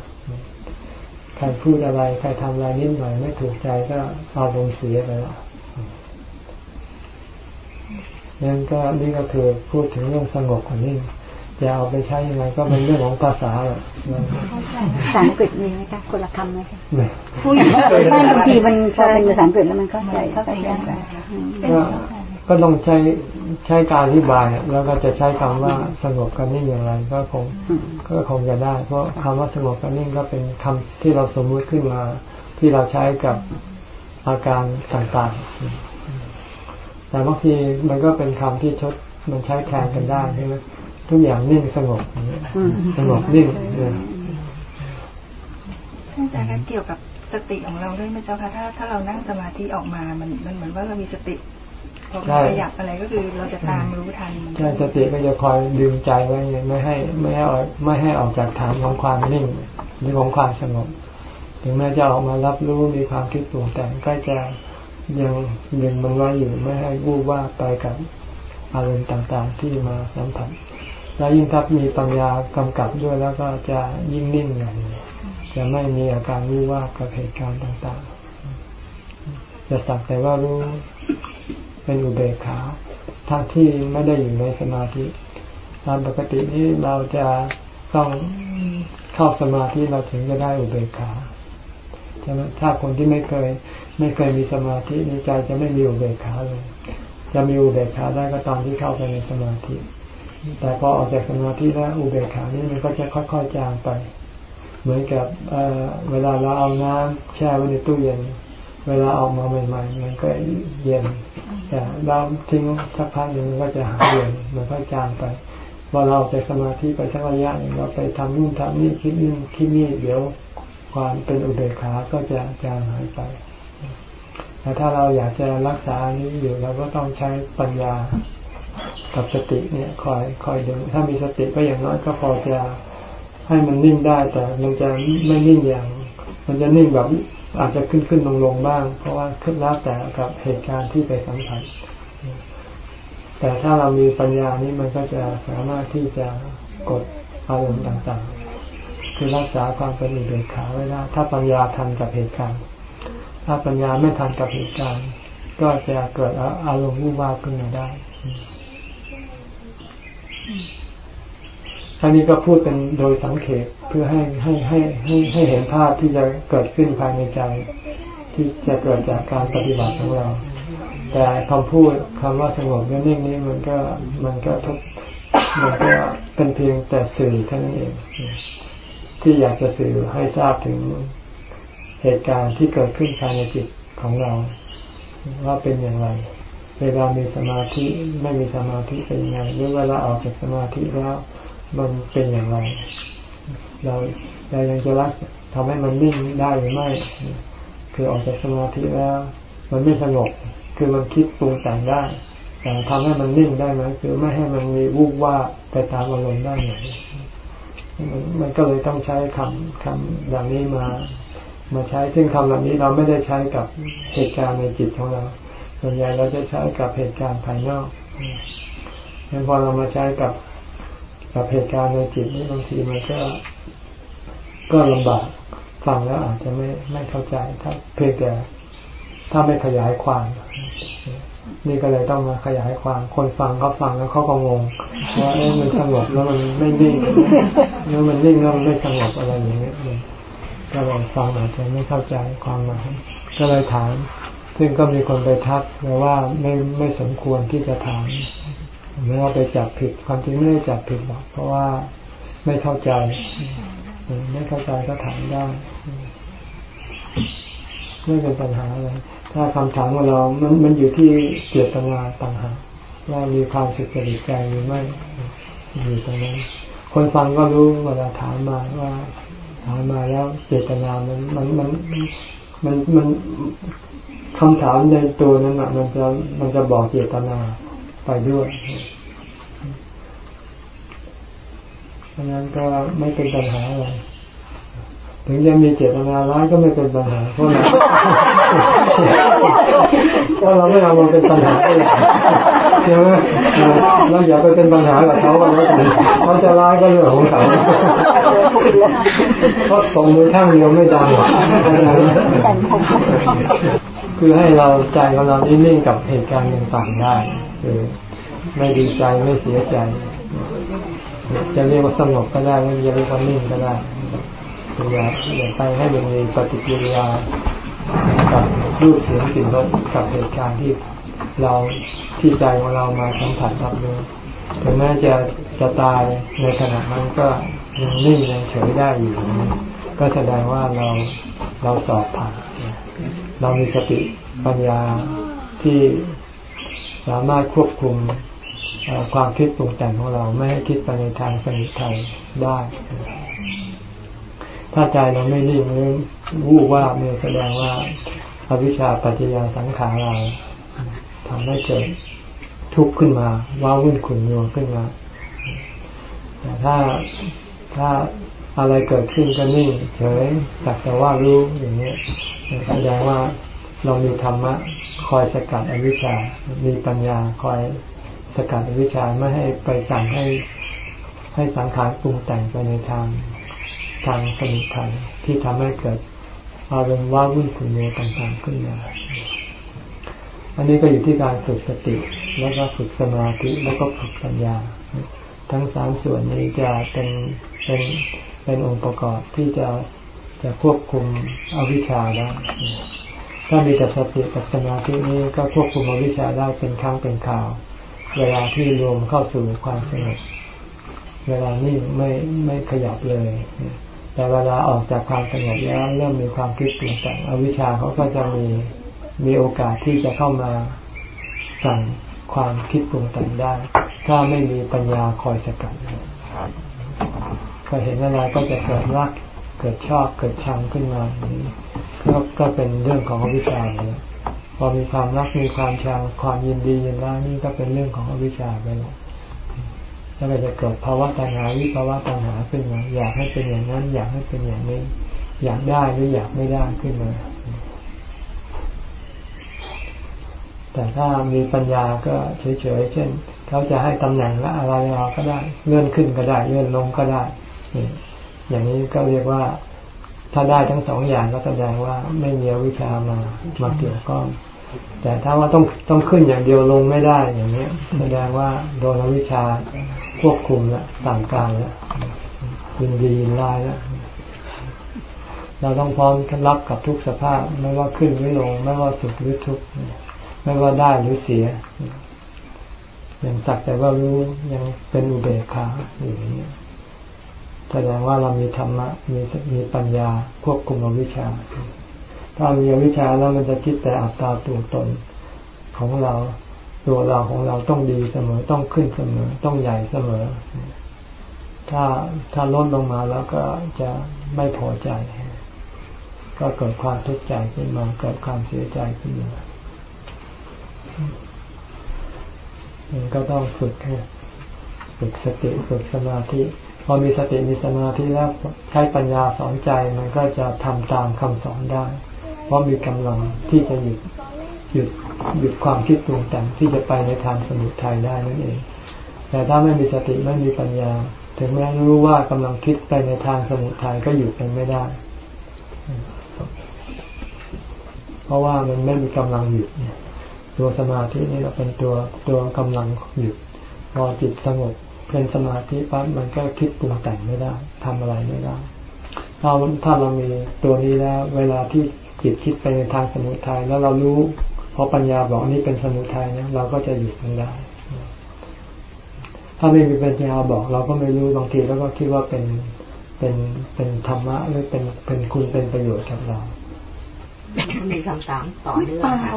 [SPEAKER 1] ใครพูดอะไรใครทำอะไรนิดหน่อยไม่ถูกใจก็อารมณ์เสียไปละนั่นก็นี่ก็คือพูดถึงเรื่องสงบคนนี้จะเอาไปใช้ยังไงก็เป็นเรื่องของภาษาแหละ
[SPEAKER 5] ภาษาอังกฤษมีไหมคะคนละคำไหมคะพูดบางทีมันพอเป็นภาษาอังกฤษแล้วมันเข้าใจเข้าใจยาก
[SPEAKER 1] ก็ต้องใช้ใช้การอธิบายแล้วก็จะใช้คำว่าสงบกันนิ่งอย่างไรก็คงก็คงจะได้ เพราะคำว่าสงบกันนิ่งก็เป็นคำที่เราสมมุติขึ้นมา ที่เราใช้กับอาการต่างๆ แต่บางทีมันก็เป็นคำที่ชดมันใช้แทนกันได้ใช่ไหมทุกอย่างนิ่งสงบสงบนิ่งเนี่ย
[SPEAKER 6] ท่านอาจารย์เกี่ยวกับสติของเราด้วยไหมเจ้าคะถ้าถ้าเรานั่งสมาธิออกมามันมันเหมือนว่าเรามีสติ พอขยับอะไรก็คือเราจะตามรู้ทัน
[SPEAKER 1] ใช่สติก็จะคอยดึงใจไว้ไม่ให้ไม่ให้ออกไม่ให้ออกจากฐานของความนิ่งหรือของความสงบถึงแม้จะออกมารับรู้มีความคิดปรุงแต่งก็จะยังยังมันไว้อยู่ไม่ให้วูบว่าไปกับอารมณ์ต่างๆ ที่มาสัมผัสแล้วยิ่งถ้ามีปัญญากำกับด้วยแล้วก็จะยิ่งนิ่งอย่างนี้จะไม่มีอาการรู้ว่ากับเหตุการณ์ต่างๆ จะสักแต่ว่ารู้ เป็นอุเบกขาทั้งที่ไม่ได้อยู่ในสมาธิตามปกตินี้เราจะต้องเข้าสมาธิเราถึงจะได้อุเบกขาใช่ไหมถ้าคนที่ไม่เคย ไม่เคยมีสมาธิในใจจะไม่มีอุเบกขาเลย จะมีอุเบกขาได้ก็ตอนที่เข้าไปในสมาธิ แต่พอออกจากสมาธิแล้วอุเบกขานี้มันก็จะค่อยๆจางไป เหมือนกับเเวลาเราเอาน้ำแช่ไว้ในตู้เย็น เวลาออกมาใหม่ๆมันก็เย็นแต่เราทิ้งสักพักหนึ่งมันก็จะหายเย็นมันก็จางไปพอเราไปสมาธิไปสักระยะหนึ่งเราไปทำนู่นทำนี่คิดนู่นคิดนี่เดี๋ยวความเป็นอุเบกขาก็จะจางหายไปแต่ถ้าเราอยากจะรักษานี้อยู่เราก็ต้องใช้ปัญญากับสติเนี่ยคอยคอยดึงถ้ามีสติก็อย่างน้อยก็พอจะให้มันนิ่งได้แต่มันจะไม่นิ่งอย่าง มันจะนิ่งแบบ อาจจะขึ้นขึ้นลงลงบ้าง เพราะว่าขึ้นแล้วแต่กับเหตุการณ์ที่ไปสัมผัสแต่ถ้าเรามีปัญญานี้มันก็จะสามารถที่จะกดอารมณ์ต่างๆ คือรักษาความเป็นอุเบกขาไว้ได้ถ้าปัญญาทันกับเหตุการณ์ ถ้าปัญญาไม่ทันกับเหตุการณ์ ก็จะเกิดอารมณ์วุ่นวายขึ้นมาได้ อันนี้ก็พูดเป็นโดยสังเขตเพื่อให้ให้ให้ให้ให้เห็นภาพที่จะเกิดขึ้นภายในใจ ที่จะเกิดจากการปฏิบัติของเรา แต่คำพูดคำว่าสงบนิ่งนี้มันก็มันก็ทุกมันก็เป็นเพียงแต่สื่อเท่านั้นเอง ที่อยากจะสื่อให้ทราบถึงเหตุการณ์ที่เกิดขึ้นภายในจิตของเรา ว่าเป็นอย่างไร เวลามีสมาธิไม่มีสมาธิเป็นยังไงหรือเวลาออกจากสมาธิแล้ว มันเป็นอย่างไร เราเรายังจะรักทำให้มันนิ่งได้หรือไม่ คือออกจากสมาธิแล้ว มันไม่สงบ คือมันคิดปรุงแต่งได้ แต่ทำให้มันนิ่งได้ไหมคือไม่ให้มันมีวุบว่าไปตามอารมณ์ได้ไหมมันก็เลยต้องใช้คำคำอย่างนี้มา มาใช้ ซึ่งคำเหล่านี้เราไม่ได้ใช้กับเหตุการณ์ในจิตของเรา ส่วนใหญ่เราจะใช้กับเหตุการณ์ภายนอกงั้นพอเรามาใช้กับ กับเหตุการณ์ในจิตนี่บางทีมันก็ ก็ลำบากฟังแล้วอาจจะไม่ไม่เข้าใจถ้าเพียงแต่ถ้าไม่ขยายความนี่ก็เลยต้องมาขยายความคนฟังเขาฟังแล้วเขาก็งงว่าเอ๊ะมันสงบแล้วมันไม่นิ่งแล้วมันนิ่งแล้วมันไม่สงบอะไรอย่างเงี้ยก็เลยฟังอาจจะไม่เข้าใจความหมายก็เลยถาม ซึ่งก็มีคนไปทักแต่ว่าไม่ไม่สมควรที่จะถาม ไม่ว่าไปจับผิดความจริงไม่ได้จับผิดหรอกเพราะว่าไม่เข้าใจไม่เข้าใจก็ถามได้ไม่เป็นปัญหาอะไรถ้าคำถามของเรา มันมันอยู่ที่เจตนาต่างหากว่ามีความสุจริตใจหรือไม่อยู่ตรงนั้น คนฟังก็รู้เวลาถามมาว่าถามมาแล้วเจตนามันมันมันมันมันคำถามในตัวนั้นอะ มันจะมันจะบอกเจตนา ไปด้วยเพราะนั้นก็ไม่เป็นปัญหาอะไรถึงจะมีเจตนาร้ายก็ไม่เป็นปัญหาเพราะเราเพราะเราไม่เอามาเป็นปัญหาเลยใช่ไหมเราอย่าไปเป็นปัญหากับเขาแล้วกันเขาจะร้ายก็เรื่องของเขาเพราะตรงมือข้างเดียวไม่ดังคือให้เราใจของเรานิ่งๆกับเหตุการณ์ต่างๆได้ คือไม่ดีใจไม่เสียใจ จะเรียกว่าสงบก็ได้ไม่เรียกว่านิ่งก็ได้อย่าอย่าไปให้มันมีปฏิกิริยากับรูปเสียงกลิ่นรสกับเหตุการณ์ที่เราที่ใจของเรามาสัมผัสรับรู้ถึงแม้จะจะตายในขณะนั้นก็ยังนิ่งยังเฉยได้อยู่ ก็แสดงว่าเราเราสอบผ่านเรามีสติปัญญาที่ สามารถควบคุมความคิดปรุงแต่งของเราไม่ให้คิดไปในทางสนิทัยได้ ถ้าใจเราไม่นิ่งหรือวู้ว่าเนี่ยแสดงว่าอวิชชาปัจจยาสังขารเราทำให้เกิดทุกข์ขึ้นมา ว่าวุ่นขุ่นโยขึ้นมาแต่ถ้าถ้าอะไรเกิดขึ้นก็นิ่งเฉยสักแต่ว่ารู้อย่างนี้แสดงว่าเรามีธรรมะ คอยสกัดอวิชชา มีปัญญาคอยสกัดอวิชชาไม่ให้ไปสั่งให้ให้สังขารปรุงแต่งไปในทางทางสมุทัยที่ทำให้เกิดอารมณ์ว่าวุ่นขุ่นโยต่างๆขึ้นมาอันนี้ก็อยู่ที่การฝึกสติ แล้วก็ฝึกสมาธิแล้วก็ฝึกปัญญา ทั้งสามส่วนนี้จะเป็นเป็นเป็นองค์ประกอบที่จะจะควบคุมอวิชชาได้ ถ้ามีแต่สติกับสมาธินี้ก็ควบคุมอวิชชาได้เป็นครั้งเป็นคราว เวลาที่รวมเข้าสู่ความสงบเวลานี้ไม่ไม่ขยับเลย แต่เวลาออกจากความสงบแล้วเริ่มมีความคิดเปลี่ยนแปลงอวิชชาเขาก็จะมีมีโอกาสที่จะเข้ามาสั่งความคิดปรุงแต่งได้ ถ้าไม่มีปัญญาคอยสกัดก็เห็นอะไรก็จะเกิดรักเกิดชอบเกิดชังขึ้นมา ก็ก็เป็นเรื่องของอวิชชาเลยพอมีความรักมีความชังความยินดียินร้ายนี่ก็เป็นเรื่องของอวิชชาไปแล้วแล้วก็จะเกิดภาวะตัณหาวิภาวะตัณหาขึ้นมาอยากให้เป็นอย่างนั้น อยากให้เป็นอย่างนี้ อยากได้หรืออยากไม่ได้ขึ้นมา แต่ถ้ามีปัญญาก็เฉยๆเช่นเขาจะให้ตำแหน่งละอะไรเราก็ได้ เลื่อนขึ้นก็ได้ เลื่อนลงก็ได้อย่างนี้ก็เรียกว่า ถ้าได้ทั้งสองอย่างก็แสดงว่าไม่มีวิชามามาเกี่ยวข้อง แต่ถ้าว่าต้องต้องขึ้นอย่างเดียวลงไม่ได้อย่างนี้แสดงว่าโดนวิชาควบคุมล้วสั่งการล้วยินดียินร้ายล้วเราต้องพร้อมรับกับทุกสภาพ ไม่ว่าขึ้นหรือลง ไม่ว่าสุขหรือทุกข์ไม่ว่าได้หรือเสียอย่างสักแต่ว่ารู้ยังเป็นอุเบกขาอย่างนี้ แสดงว่าเรามีธรรมะมีมีปัญญาควบคุมอวิชชา ถ้ามีอวิชชาแล้วมันจะคิดแต่อัตตาตัวตนของเราตัวเราของเราต้องดีเสมอต้องขึ้นเสมอ ต้องใหญ่เสมอ ถ้าถ้าลดลงมาแล้วก็จะไม่พอใจ ก็เกิดความทุกข์ใจขึ้นมาเกิดความเสียใจขึ้นมาก็ต้องฝึกฝึกสติฝึกสมาธิ พอมีสติมีสมาธิแล้วใช้ปัญญาสอนใจมันก็จะทำตามคำสอนได้ เพราะมีกำลังที่จะหยุดหยุดหยุดความคิดปรุงแต่งที่จะไปในทางสมุทัยได้นั่นเอง แต่ถ้าไม่มีสติไม่มีปัญญา ถึงแม้รู้ว่ากำลังคิดไปในทางสมุทัยก็หยุดมันไม่ได้ เพราะว่ามันไม่มีกำลังหยุดตัวสมาธินี่เราเป็นตัวตัวกำลังหยุดพอจิตสงบ เป็นสมาธิปั๊บมันก็คิดปรุงแต่งไม่ได้ทำอะไรไม่ได้ถ้าถ้าเรามีตัวนี้แล้ว เวลาที่จิตคิดไปในทางสมุทัยแล้วเรารู้พราะปัญญาบอกนี่เป็นสมุทัยนะเราก็จะหยุดมันได้ ถ้าไม่มีปัญญาบอก เราก็ไม่รู้บางทีแล้วก็คิดว่าเป็นเป็นเป็นธรรมะหรือเป็นเป็นคุณเป็นประโยชน์กับเรา
[SPEAKER 4] มีคำถามต่อเนื่องค่ะ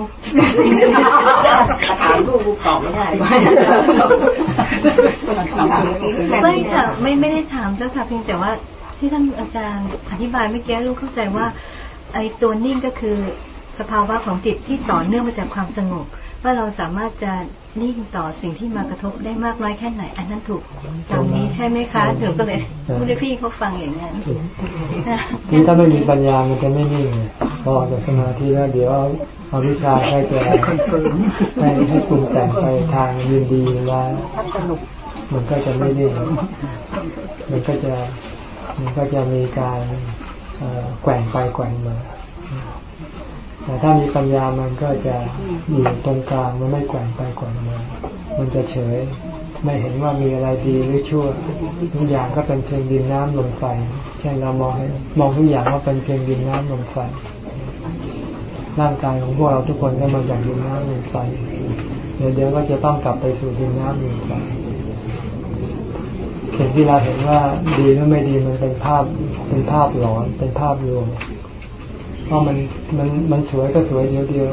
[SPEAKER 4] ถามลูกตอบไม่ได้
[SPEAKER 5] ไม่ค่ะไม่ไม่ได้ถามเจ้าค่ะเพียงแต่ว่าที่ท่านอาจารย์อธิบายเมื่อกี้ลูกเข้าใจว่า ไอ้ตัวนิ่งก็คือสภาวะของจิตที่ต่อเนื่องมาจากความสงบ ว่าเราสามารถจะ นิ่งต่อสิ่งที่มากระทบได้มากน้อยแค่ไหน อันนั้นถูกตรงนี้ใช่ไหมคะถึงก็เลยพูดให้พี่เขาฟังอย่างนั้น
[SPEAKER 1] นี่ถ้าไม่มีปัญญามันจะไม่นิ่งพอจากสมาธิแล้วเดี๋ยวเอาวิชาให้จะให้ให้ปรุงแต่งไปทางยินดีแล้วมันก็จะไม่นิ่งมันก็จะมันก็จะมีการแกว่งไปแกว่งมา แต่ถ้ามีปัญญามันก็จะอยู่ตรงกลางมันไม่แกว่งไปแกว่งมามันจะเฉย ไม่เห็นว่ามีอะไรดีหรือชั่วทุกอย่างก็เป็นเพียงดินน้ำลมไฟใช่เรามองมองทุกอย่างว่าเป็นเพียงดินน้ำลมไฟร่างกายของพวกเราทุกคนก็มาจากดินน้ำลมไฟเดี๋ยวเดี๋ยวก็จะต้องกลับไปสู่ดินน้ำลมไฟสิ่งที่เราเห็นว่าดีหรือไม่ดีมันเป็นภาพเป็นภาพหลอนเป็นภาพลวง เพราะมันมันมันสวยก็สวยเดียวเดียว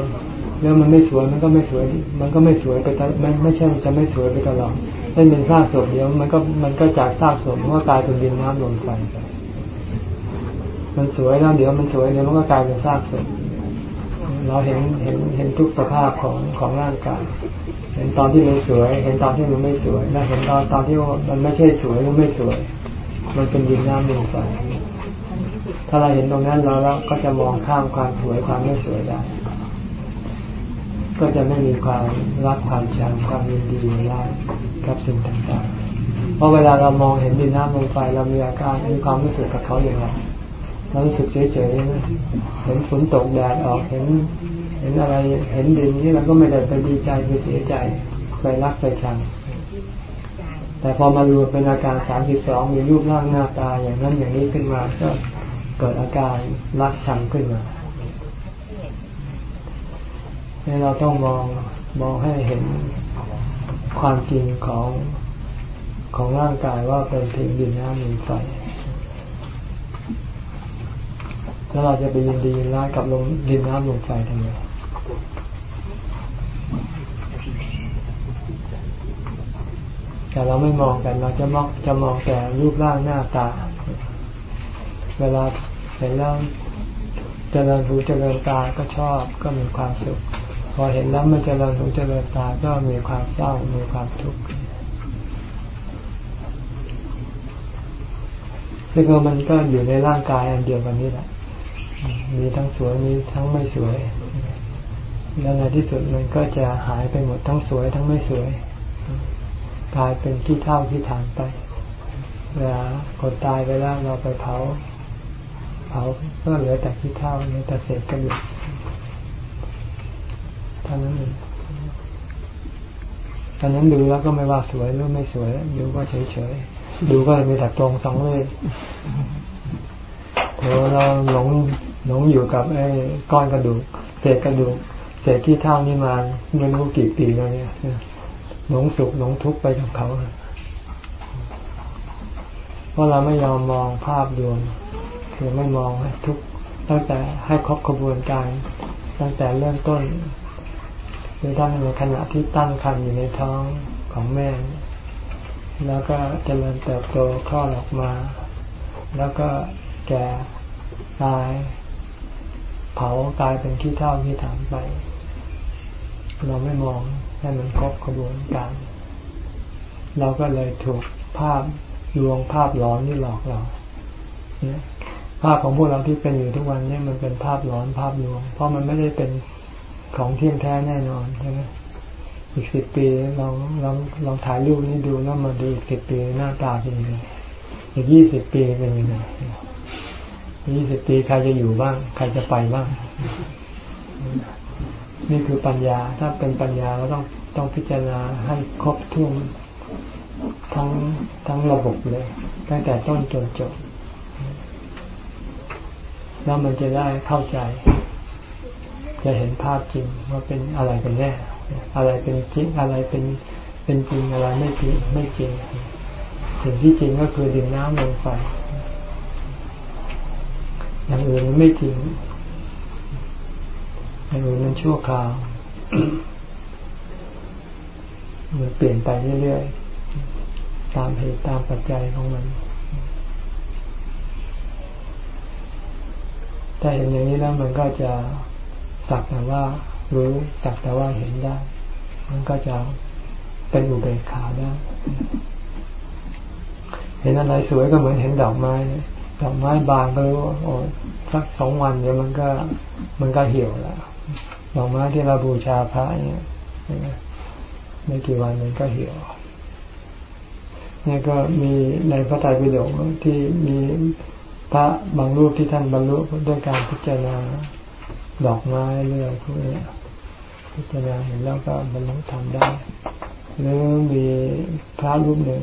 [SPEAKER 1] แล้วมันไม่สวยมันก็ไม่สวย มันก็ไม่สวยไปตลอดมันไม่ใช่จะไม่สวยไปตลอดถ้าเป็นซากศพเดียวมันก็มันก็จากซากศพมันก็กลายเป็นดินน้ำลมไฟมันสวยแล้วเดี๋ยวมันสวยเดี๋ยวมันก็กลายเป็นซากศพเราเห็นเห็นเห็นทุกสภาพของของร่างกายเห็นตอนที่มันสวย เห็นตอนที่มันไม่สวยและเห็นตอนตอนที่มันไม่ใช่สวยหรือไม่สวย มันเป็นดินน้ำลมไฟ ถ้าเราเห็นตรงนั้นเราแล้วก็จะมองข้ามความสวยความไม่สวยได้ ก็จะไม่มีความรักความชังความยินดีร้ายกับสิ่งต่างๆ เพราะเวลาเรามองเห็นดินน้ำลมไฟเรามีอาการมีความรู้สึกกับเขาอย่างไรเรารู้สึกเฉยๆเห็นฝนตกแดดออกเห็นเห็นอะไรเห็นดินนี่เราก็ไม่ได้ไปดีใจไปเสียใจไปรักไปชัง แต่พอมารวมเป็นอาการสามสิบสองมีรูปร่างหน้าตาอย่างนั้นอย่างนี้ขึ้นมาก็ กิดอาการรักชังขึ้นมาให้เราต้องมองมองให้เห็นความจริงของของร่างกายว่าเป็นเพียงดินน้ำมีไฟแล้วเราจะไปยินดียินร้ายกับลมดินน้ำลมไฟทำไมแต่เราไม่มองกันเราจะมองจะมองแต่รูปร่างหน้าตา เวลา ห็นแล้วเจริญหูเจริญตาก็ชอบก็มีความสุข พอเห็นแล้วมันเจริญหูเจริญตาก็มีความเศร้ามีความทุกข์ซึ่งมันก็อยู่ในร่างกายอันเดียวกันนี้แหละ มีทั้งสวยมีทั้งไม่สวย แล้วในที่สุดมันก็จะหายไปหมดทั้งสวยทั้งไม่สวย กลายเป็นที่เท่าที่ฐานไปเวลาคนตายไปแล้วเราไปเผา เผาก็เหลือแต่ที่เท่าเหลือแต่เศษกระดูกเท่านั้นเองตอนนั้นดูแล้วก็ไม่ว่าสวยหรือไม่สวยดูก็เฉยๆดูก็มีแต่ตรงสองเลยเดี๋ยวเราหลงหลงอยู่กับไอ้ก้อนกระดูกเศษกระดูกเศษที่เท่านี้มาไม่รู้กี่ปีแล้วเนี่ยหลงสุขหลงทุกข์ไปกับเขาเพราะเราไม่ยอมมองภาพรวม คือไม่มองทุกตั้งแต่ให้ครบกระบวนการ ตั้งแต่เริ่มต้นคือตั้งในขณะที่ตั้งครรภ์อยู่ในท้องของแม่ แล้วก็เจริญเติบโตคลอดออกมา แล้วก็แก่ตาย เผากลายเป็นขี้เท่าขี้ถามไป เราไม่มองให้มันครบกระบวนการ เราก็เลยถูกภาพลวงภาพหลอนนี่หลอกเราเนี่ย ภาพของพวกเราที่เป็นอยู่ทุกวันนี้มันเป็นภาพหลอนภาพลวง เพราะมันไม่ได้เป็นของเที่ยงแท้แน่นอนใช่ไหมอีกสิบปีลองลองลองถ่ายรูปนี้ดูแล้วมาดูอีกสิบปีหน้าตาเป็นยังไงอีกยี่สิบปีเป็นยังไงยี่สิบปีใครจะอยู่บ้าง ใครจะไปบ้าง นี่คือปัญญา ถ้าเป็นปัญญาเราต้องต้องพิจารณาให้ครบถ้วนทั้งทั้งระบบเลยตั้งแต่ต้นจนจบ แล้วมันจะได้เข้าใจ จะเห็นภาพจริงว่าเป็นอะไรเป็นแน่อะไรเป็นจริงอะไรเป็นเป็นจริงอะไรไม่จริงไม่จริงสิ่งที่จริงก็คือดินน้ำลมไฟอย่างอื่นมันไม่จริงอย่างอื่นมันชั่วคราวมันเปลี่ยนไปเรื่อยๆตามเหตุตามปัจจัยของมัน ถ้าเห็นอย่างนี้แล้วมันก็จะสักแต่ว่ารู้สักแต่ว่าเห็นได้ มันก็จะเป็นอุเบกขาได้ เห็นอะไรสวยก็เหมือนเห็นดอกไม้ ดอกไม้บานก็รู้โอ้สักสองวันเดี๋ยวมันก็มันก็เหี่ยวแล้วดอกไม้ที่เราบูชาพระเนี่ยไม่กี่วันมันก็เหี่ยวนี่ก็มีในพระไตรปิฎกที่มี พระบางรูปที่ท่านบรรลุด้วยการพิจารณาดอกไม้เรื่อยพวกนี้พิจารณาเห็นแล้วก็บรรลุธรรมได้ หรือมีพระรูปหนึ่ง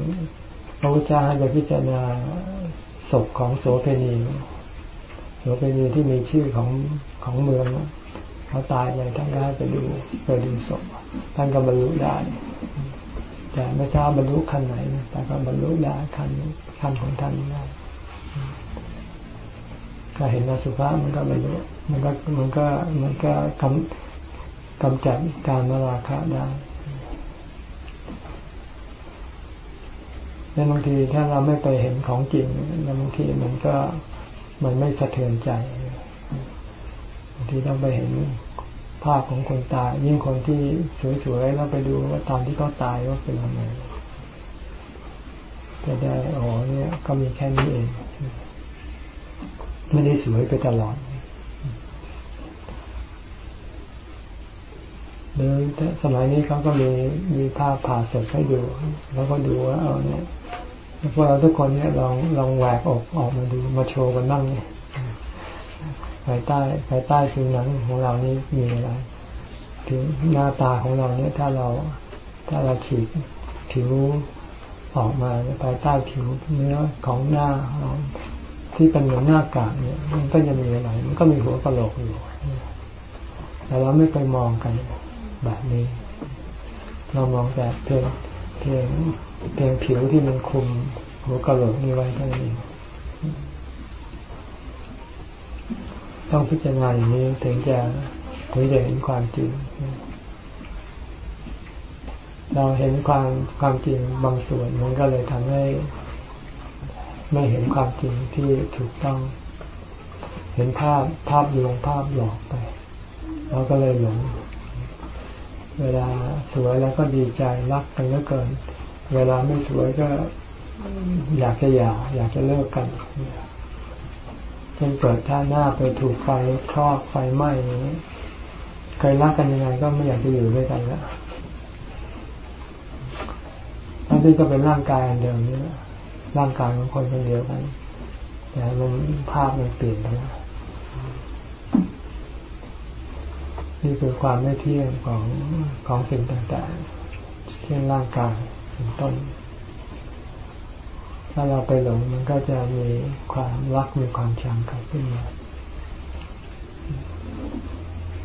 [SPEAKER 1] พระพุทธเจ้าให้ไปพิจารณาศพของโสเภณีโสเภณีที่มีชื่อของของเมืองเขาตายไปท่านก็ให้ไปดูไปดูศพท่านก็บรรลุได้ แต่ไม่ทราบบรรลุขั้นไหนแต่ก็บรรลุได้ขั้นขั้นของท่านได้ ก็เห็นอสุภะมันก็บรรลุมันก็มันก็มันก็กำกำจัดการมาราคะได้แล้วบางทีถ้าเราไม่ไปเห็นของจริงแล้วบางทีมันก็มันไม่สะเทือนใจบางทีต้องไปเห็นภาพของคนตาย ยิ่งคนที่สวยๆแล้วไปดูว่าตอนที่เขาตายว่าเป็นยังไงจะได้อ๋อเนี่ยก็มีแค่นี้เอง ไม่ได้สวยไปตลอดหรือสมัยนี้เขาก็มีมีภาพผ่าศพให้ดู แล้วก็ดูว่าเอาเนี่ยพวกเราทุกคนเนี่ยลองลองแหวกออกออกมาดูมาโชว์กันบ้างเนี่ยภายใต้ภายใต้ผิวหนังของเรานี่มีอะไรผิวหน้าตาของเราเนี่ย ถ้าเราถ้าเราฉีดผิวออกมาภายใต้ผิวเนื้อของหน้า ที่เป็นเหมือนหน้ากากเนี่ย มันก็จะมีอะไรมันก็มีหัวกะโหลกอยู่แต่เราไม่ไปมองกันแบบนี้ เรามองแต่เพียงเพียงเพียงผิวที่มันคุมหัวกะโหลกนี้ไว้เท่านั้นเองต้องพิจารณาอย่างนี้ถึงจะถึงจะเห็นความจริง เราเห็นความความจริงบางส่วนมันก็เลยทำให้ ไม่เห็นความจริงที่ถูกต้อง เห็นภาพภาพลวงภาพหลอกไปเราก็เลยหลง เวลาสวยแล้วก็ดีใจรักกันเหลือเกิน เวลาไม่สวยก็อยากจะหย่าอยากจะเลิกกันเช่นเกิดท่าหน้าไปถูกไฟคลอกไฟไหม้อย่างนี้เคยรักกันยังไงก็ไม่อยากจะอยู่ด้วยกันแล้วทั้งที่ก็เป็นร่างกายอันเดิมนี่ ร่างกายของคนคนเดียวกัน แต่มันภาพมันเปลี่ยนไปแล้วนี่คือความไม่เที่ยงของของสิ่งต่างๆเช่นร่างกายเป็นต้น ถ้าเราไปหลงมันก็จะมีความรักมีความชังเกิดขึ้นมา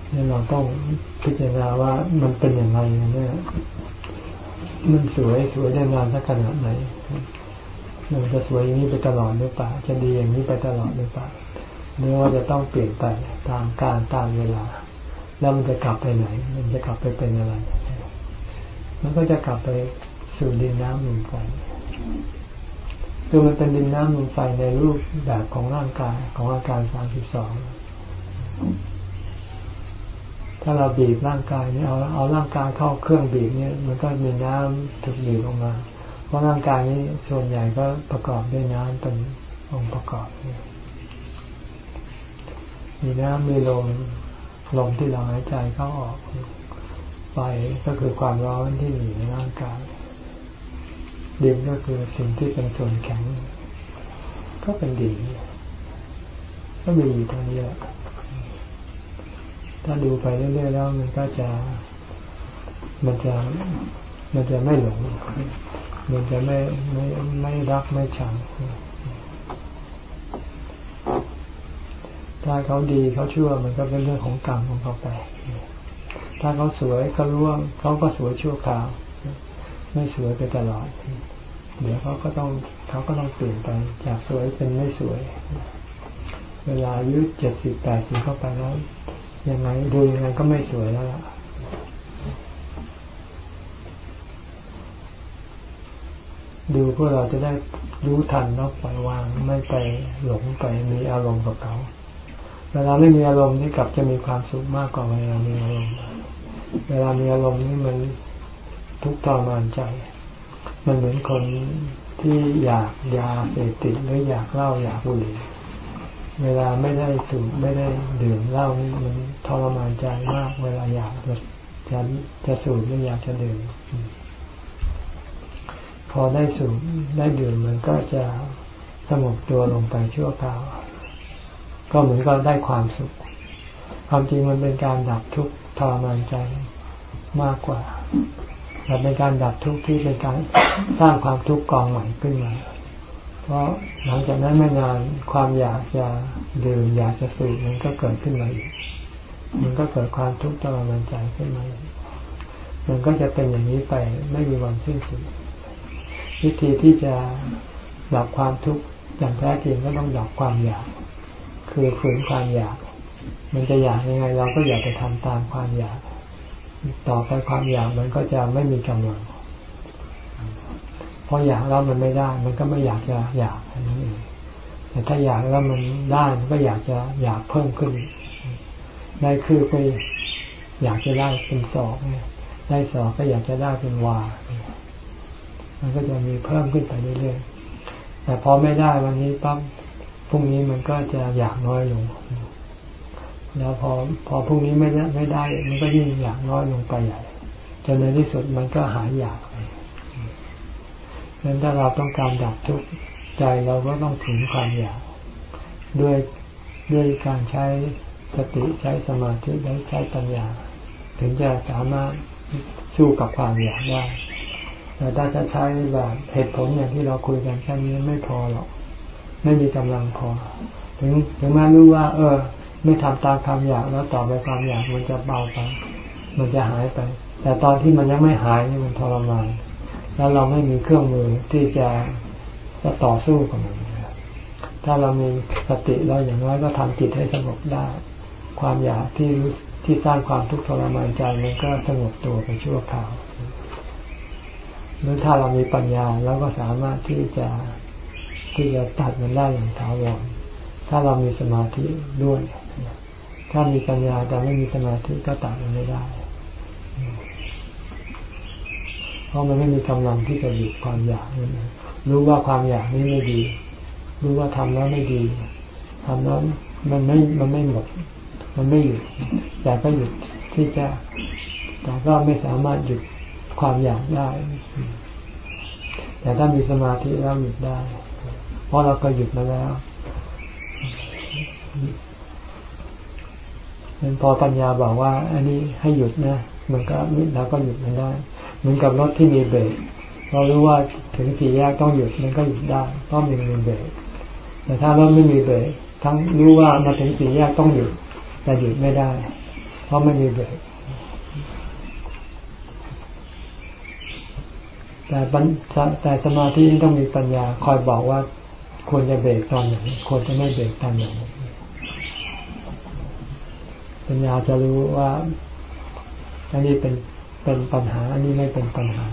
[SPEAKER 1] เนี่ยเราต้องพิจารณาว่ามันเป็นอย่างไรเนี่ย มันสวยสวยได้นานสักขนาดไหน มันจะสวยอย่างนี้ไปตลอดหรือเปล่า จะดีอย่างนี้ไปตลอดหรือเปล่าหรือว่าจะต้องเปลี่ยนไปตามการตามเวลา แล้วมันจะกลับไปไหน มันจะกลับไปเป็นอะไร มันก็จะกลับไปสู่ดินน้ำลมไฟตัวมันเป็นดินน้ำลมไฟในรูปแบบของร่างกายของอาการสามสิบสองถ้าเราบีบร่างกายเนี่ยเอาเอาร่างกายเข้าเครื่องบีบเนี่ย มันก็มีน้ำถูกบีบออกมา ราะร่างกายนี้ส่วนใหญ่ก็ประกอบด้วยน้ำเป็นองค์ประกอบ มีน้ำมีลมลมที่เราหายใจเข้าออกไฟก็คือความร้อนที่มีในร่างกายดินก็คือสิ่งที่เป็นส่วนแข็ง ก็เป็นดินก็มีอยู่ตรงนี้แหละถ้าดูไปเรื่อยๆแล้วมันก็จะ มันจะมันจะไม่หลง มันจะไม่ไม่ไม่รักไม่ชังถ้าเขาดีเขาชั่วมันก็เป็นเรื่องของกรรมของเขาไป ถ้าเขาสวยเขาร่วงเขาก็สวยชั่วคราว ไม่สวยไปตลอด เดี๋ยวเขาก็ต้องเขาก็ต้องเปลี่ยนไปจากสวยเป็นไม่สวย เวลาอายุเจ็ดสิบแปดสิบเข้าไปแล้วยังไงดูยังไงก็ไม่สวยแล้วล่ะ ดูเพื่อเราจะได้รู้ทันแล้วปล่อยวางไม่ไปหลงไปมีอารมณ์กับเขาเวลาไม่มีอารมณ์นี่กลับจะมีความสุขมากกว่าเวลามีอารมณ์ เวลามีอารมณ์นี่มันทุกข์ทรมานใจ มันเหมือนคนที่อยากยาเสพติดหรืออยากเหล้าอยากบุหรี่ เวลาไม่ได้สูบไม่ได้ดื่มเหล้านี่มันทรมานใจมาก เวลาอยากจะจะจะสูบหรืออยากจะดื่ม พอได้สูบได้ดื่มมันก็จะสงบตัวลงไปชั่วคราว ก็เหมือนกับได้ความสุข ความจริงมันเป็นการดับทุกข์ทรมานใจมากกว่าแต่เป็นการดับทุกข์ที่เป็นการสร้างความทุกข์กองใหม่ขึ้นมา เพราะหลังจากนั้นไม่นานความอยากจะดื่มอยากจะสูบมันก็เกิดขึ้นมาอีก มันก็เกิดความทุกข์ทรมานใจขึ้นมาอีกมันก็จะเป็นอย่างนี้ไปไม่มีวันสิ้นสุด วิธีที่จะดับความทุกข์อย่างแท้จริงก็ต้องดับความอยาก คือฝืนความอยาก มันจะอยากยังไง เราก็อยากไปทำตามความอยาก ต่อไปความอยากมันก็จะไม่มีกำลังพออยากแล้วมันไม่ได้ มันก็ไม่อยากจะอยากนั่นเองแต่ถ้าอยากแล้วมันได้มันก็อยากจะอยากเพิ่มขึ้นได้คือไปอยากจะได้เป็นสองได้สองก็อยากจะได้เป็นวา มันก็จะมีเพิ่มขึ้นไปเรื่อยๆ แต่พอไม่ได้วันนี้ปั๊บพรุ่งนี้มันก็จะอยากน้อยลง แล้วพอพอพรุ่งนี้ไม่ได้ไม่ได้ มันก็ยิ่งอยากน้อยลงไปใหญ่จนในที่สุดมันก็หายอยากนั้นถ้าเราต้องการดับทุกข์ใจเราก็ต้องถึงความอยาก ด้วยด้วยการใช้สติใช้สมาธิและใช้ปัญญา ถึงจะสามารถสู้กับความอยากได้ แต่ถ้าจะใช้แบบเหตุผลอย่างที่เราคุยกันแค่นี้ไม่พอหรอก ไม่มีกำลังพอ ถึงถึงแม้รู้ว่า เออ ไม่ทำตามความอยากแล้วต่อไปความอยากมันจะเบาไป มันจะหายไป แต่ตอนที่มันยังไม่หายนี่มันทรมาน แล้วเราไม่มีเครื่องมือที่จะจะต่อสู้กับมันถ้าเรามีสติเราอย่างน้อยก็ทำจิตให้สงบได้ ความอยากที่ที่สร้างความทุกข์ทรมานใจมันก็สงบตัวไปชั่วคราว หรือถ้าเรามีปัญญาเราก็สามารถที่จะที่จะตัดมันได้อย่างถาวรถ้าเรามีสมาธิด้วย ถ้ามีปัญญาแต่ไม่มีสมาธิก็ตัดมันไม่ได้ เพราะมันไม่มีกำลังที่จะหยุดความอยากรู้ว่าความอยากนี้ไม่ดี รู้ว่าทำแล้วไม่ดีทำแล้วมันไม่มันไม่หมด มันไม่หยุดแต่ก็หยุดที่จะแต่ก็ไม่สามารถหยุด ความอยากได้ แต่ถ้ามีสมาธิแล้วหยุดได้ เพราะเราก็หยุดมาแล้วเป็นพอปัญญาบอกว่า อันนี้ให้หยุดนะมันก็เราก็หยุดมันได้ เหมือนกับรถที่มีเบรกเรารู้ว่าถึงสี่แยกต้องหยุดมันก็หยุดได้เพราะมันมีเบรกแต่ถ้ารถไม่มีเบรกทั้งรู้ว่ามาถึงสี่แยกต้องหยุดแต่หยุดไม่ได้ เพราะไม่มีเบรก แต่แต่สมาธิต้องมีปัญญาคอยบอกว่าควรจะเบรกตอนไหนควรจะไม่เบรกตอนไหนปัญญาจะรู้ว่าอันนี้เป็นเป็นปัญหา อันนี้ไม่เป็นปัญหา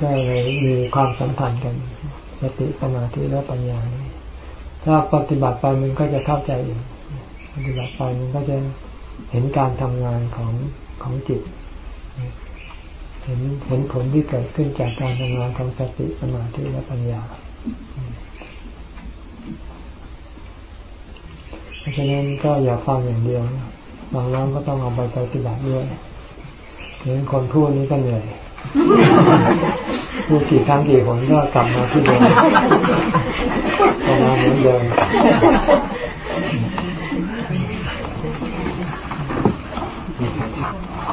[SPEAKER 1] ก็เลยมีความสัมพันธ์กันสติสมาธิและปัญญา ถ้าปฏิบัติไปมันก็จะเข้าใจเองปฏิบัติไปมันก็จะ เห็นการทำงานของของจิต เห็นเห็นผลที่เกิดขึ้นจากการทำงานของสติสมาธิและปัญญาเพราะฉะนั้นก็อย่าฟังอย่างเดียวฟังแล้วก็ต้องเอาไปปฏิบัติด้วยเห็นคนพูดนี้ก็เหนื่อยพูดกี่ครั้งกี่หนก็กลับมาที่เดิมประมาเหมือนเดิม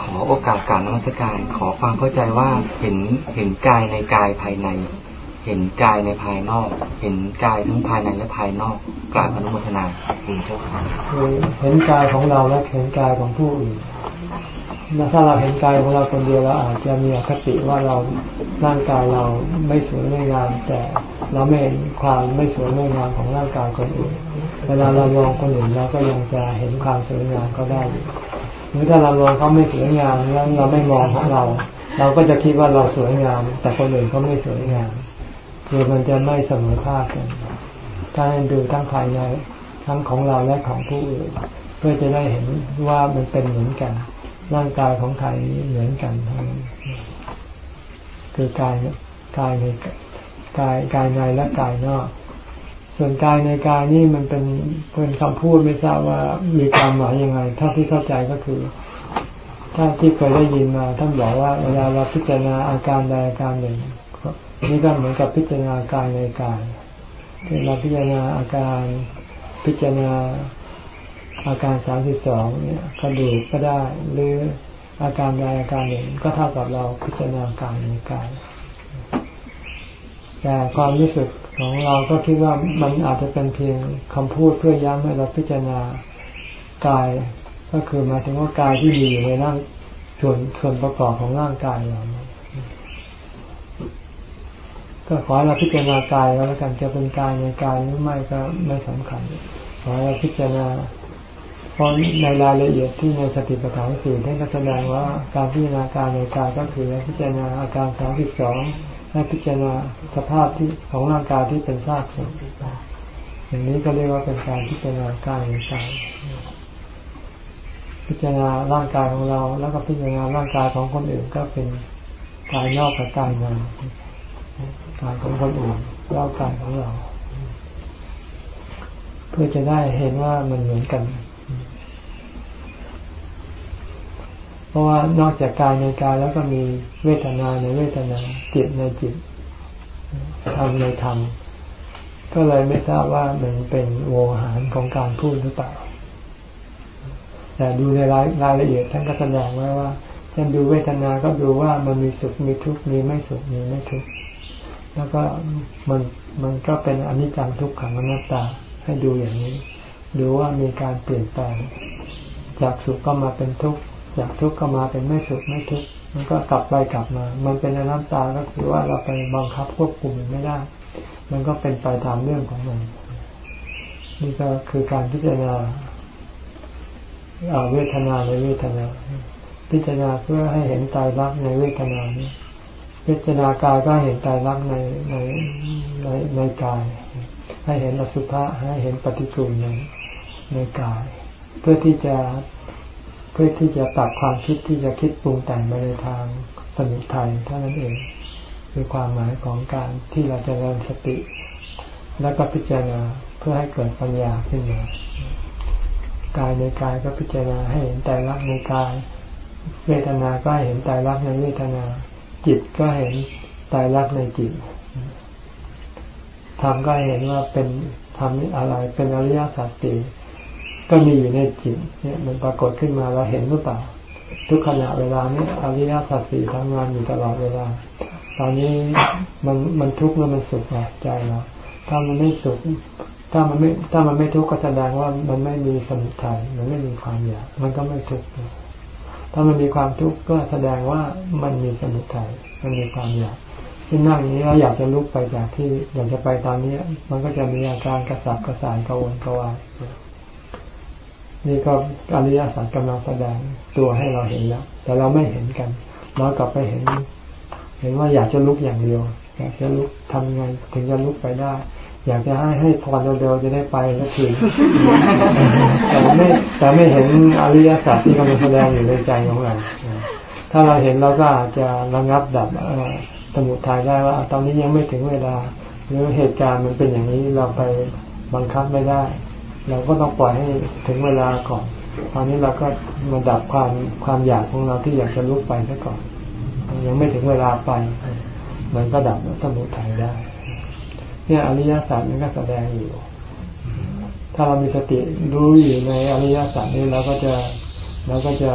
[SPEAKER 7] ขอ โอกาสการนมัสการ ขอความเข้าใจว่าเห็นเห็นกายในกายภายใน เห็นกายในภายนอก เห็นกายทั้งภายในและภายนอกกราบอนุโมทนาเจ้าค่ะ
[SPEAKER 1] เห็นกายของเราและเห็นกายของผู้อื่นถ้าเราเห็นกายของเราคนเดียวเราอาจจะมีอคติว่าเราร่างกายเราไม่สวยไม่งาม แต่เราไม่เห็นความไม่สวยไม่งามของร่างกายคนอื่น เวลาเรามองคนอื่นเราก็ยังจะเห็นความสวยงามก็ได้ หรือถ้าเรามองเขาไม่สวยงามแล้วเราไม่มองของเรา เราก็จะคิดว่าเราสวยงาม แต่คนอื่นเขาไม่สวยงามคือมันจะไม่เสมอภาคกันถ้าดูทั้งภายในทั้งของเราและของผู้อื่นเพื่อจะได้เห็นว่ามันเป็นเหมือนกันร่างกายของใครเหมือนกันทั้งคือกายกายในกายกายในและกายนอก ส่วนกายในกายนี่มันเป็นเป็นคำพูดไม่ทราบว่ามีความหมายยังไงถ้าที่เข้าใจก็คือ ถ้าที่เคยได้ยินมาท่านบอกว่าเวลาเราพิจารณาอาการใดอาการหนึ่งนี่ก็เหมือนกับพิจารณากายในกายที่เราพิจารณาอาการพิจารณาอาการสามสิบสองเนี่ยกระดูกก็ได้ หรืออาการใดอาการหนึ่งก็เท่ากับเราพิจารณากายในกายแต่ความรู้สึก ของเราก็คิดว่ามันอาจจะเป็นเพียงคำพูดเพื่อย้ำให้เราพิจารณากาย ก็คือมาถึงว่ากายที่มีอยู่ในร่างส่วนส่วนประกอบของร่างกายเรา ก็ขอเราพิจารณากายแล้วกันจะเป็นกายในกายหรือไม่ก็ไม่สำคัญ ขอเราพิจารณาพราะในรายละเอียดที่ในสติปัฏฐานสี่ท่านก็แสดงว่าการพิจารณาการในกายก็คือพิจารณาอาการสามสิบสอง ให้พิจารณาสภาพที่ของร่างกายที่เป็นซากศพอย่างนี้ก็เรียกว่าเป็นการพิจารณากายในกายพิจารณาร่างกายของเรา แล้วก็พิจารณาร่างกายของคนอื่นก็เป็นกายนอกกับกายในกายของคนอื่นร่างกายของเรา เพื่อจะได้เห็นว่ามันเหมือนกัน เพราะว่านอกจากกายในกายแล้วก็มีเวทนาในเวทนา จิตในจิตธรรมในธรรมก็เลยไม่ทราบว่ามันเป็นโวหารของการพูดหรือเปล่า แต่ดูในรายรายละเอียดท่านก็แสดงไว้ว่าท่านดูเวทนาก็ดูว่ามันมีสุขมีทุกข์มีไม่สุขมีไม่ทุกข์แล้วก็มันมันก็เป็นอนิจจังทุกขังอนัตตาให้ดูอย่างนี้ ดูว่ามีการเปลี่ยนแปลง จากสุขก็มาเป็นทุกข์ จากทุกข์ก็มาเป็นไม่สุขไม่ทุกข์มันก็กลับไปกลับมา มันเป็นอนัตตาก็คือว่าเราไปบังคับควบคุมมันไม่ได้ มันก็เป็นไปตามเรื่องของมัน นี่ก็คือการพิจารณาเวทนาในเวทนา พิจารณาเพื่อให้เห็นตายรักในเวทนานี้พิจารณากายก็เห็นตายรักในในในในกาย ให้เห็นอสุภะให้เห็นปฏิกูลในในกาย เพื่อที่จะ พื่อที่จะตัดความคิดที่จะคิดปรุงแต่งไปในทางสมุทัยเท่านั้นเองคือความหมายของการที่เราจะเริญสติ แล้วก็พิจารณาเพื่อให้เกิดปัญญาขึ้นมากายในกายก็พิจารณาให้เห็นใจรักในกาย เวทนา ก็เห็นใจรักในเวทนา จิตก็เห็นใจรักในจิตธรรมก็เห็นว่าเป็นทำอะไรเป็นอริยสัจสี่ ก็มีอยู่ในจิตเนี่ยมันปรากฏขึ้นมาเราเห็นหรือเปล่า ทุกขณะเวลานี้อริยสัจสี่ทำงานอยู่ตลอดเวลา ตอนนี้มันมันทุกข์แล้วมันสุขใจเราถ้ามันไม่สุขถ้ามันไม่ถ้ามันไม่ทุกข์ก็แสดงว่ามันไม่มีสมุทัยมันไม่มีความอยาก มันก็ไม่ทุกข์ถ้ามันมีความทุกข์ก็แสดงว่ามันมีสมุทัยมันมีความอยากที่นั่งนี้เราอยากจะลุกไปจากที่อยากจะไปตอนนี้ มันก็จะมีอาการกระสับกระส่ายกระวนกระวาย นี่ก็อริยสัจกำลังแสดงตัวให้เราเห็นแล้ว แต่เราไม่เห็นกัน เรากลับไปเห็น เห็นว่าอยากจะลุกอย่างเดียว อยากจะลุกทำไงถึงจะลุกไปได้ อยากจะให้ให้พรเร็วๆจะได้ไปแล้วทีแต่ไม่แต่ไม่เห็นอริยสัจที่กำลังแสดงอยู่ในใจของเราถ้าเราเห็นเราก็อาจจะระงับดับสมุทัยได้ว่า ตอนนี้ยังไม่ถึงเวลา หรือเหตุการณ์มันเป็นอย่างนี้เราไปบังคับไม่ได้ เราก็ต้องปล่อยให้ถึงเวลาก่อน ตอนนี้เราก็มาดับความความอยากของเราที่อยากจะลุกไปซะก่อน ยังไม่ถึงเวลาไป มันก็ดับสมุทัยได้ เนี่ยอริยสัจมันก็แสดงอยู่ ถ้าเรามีสติรู้อยู่ในอริยสัจนี้เราก็จะเราก็จะ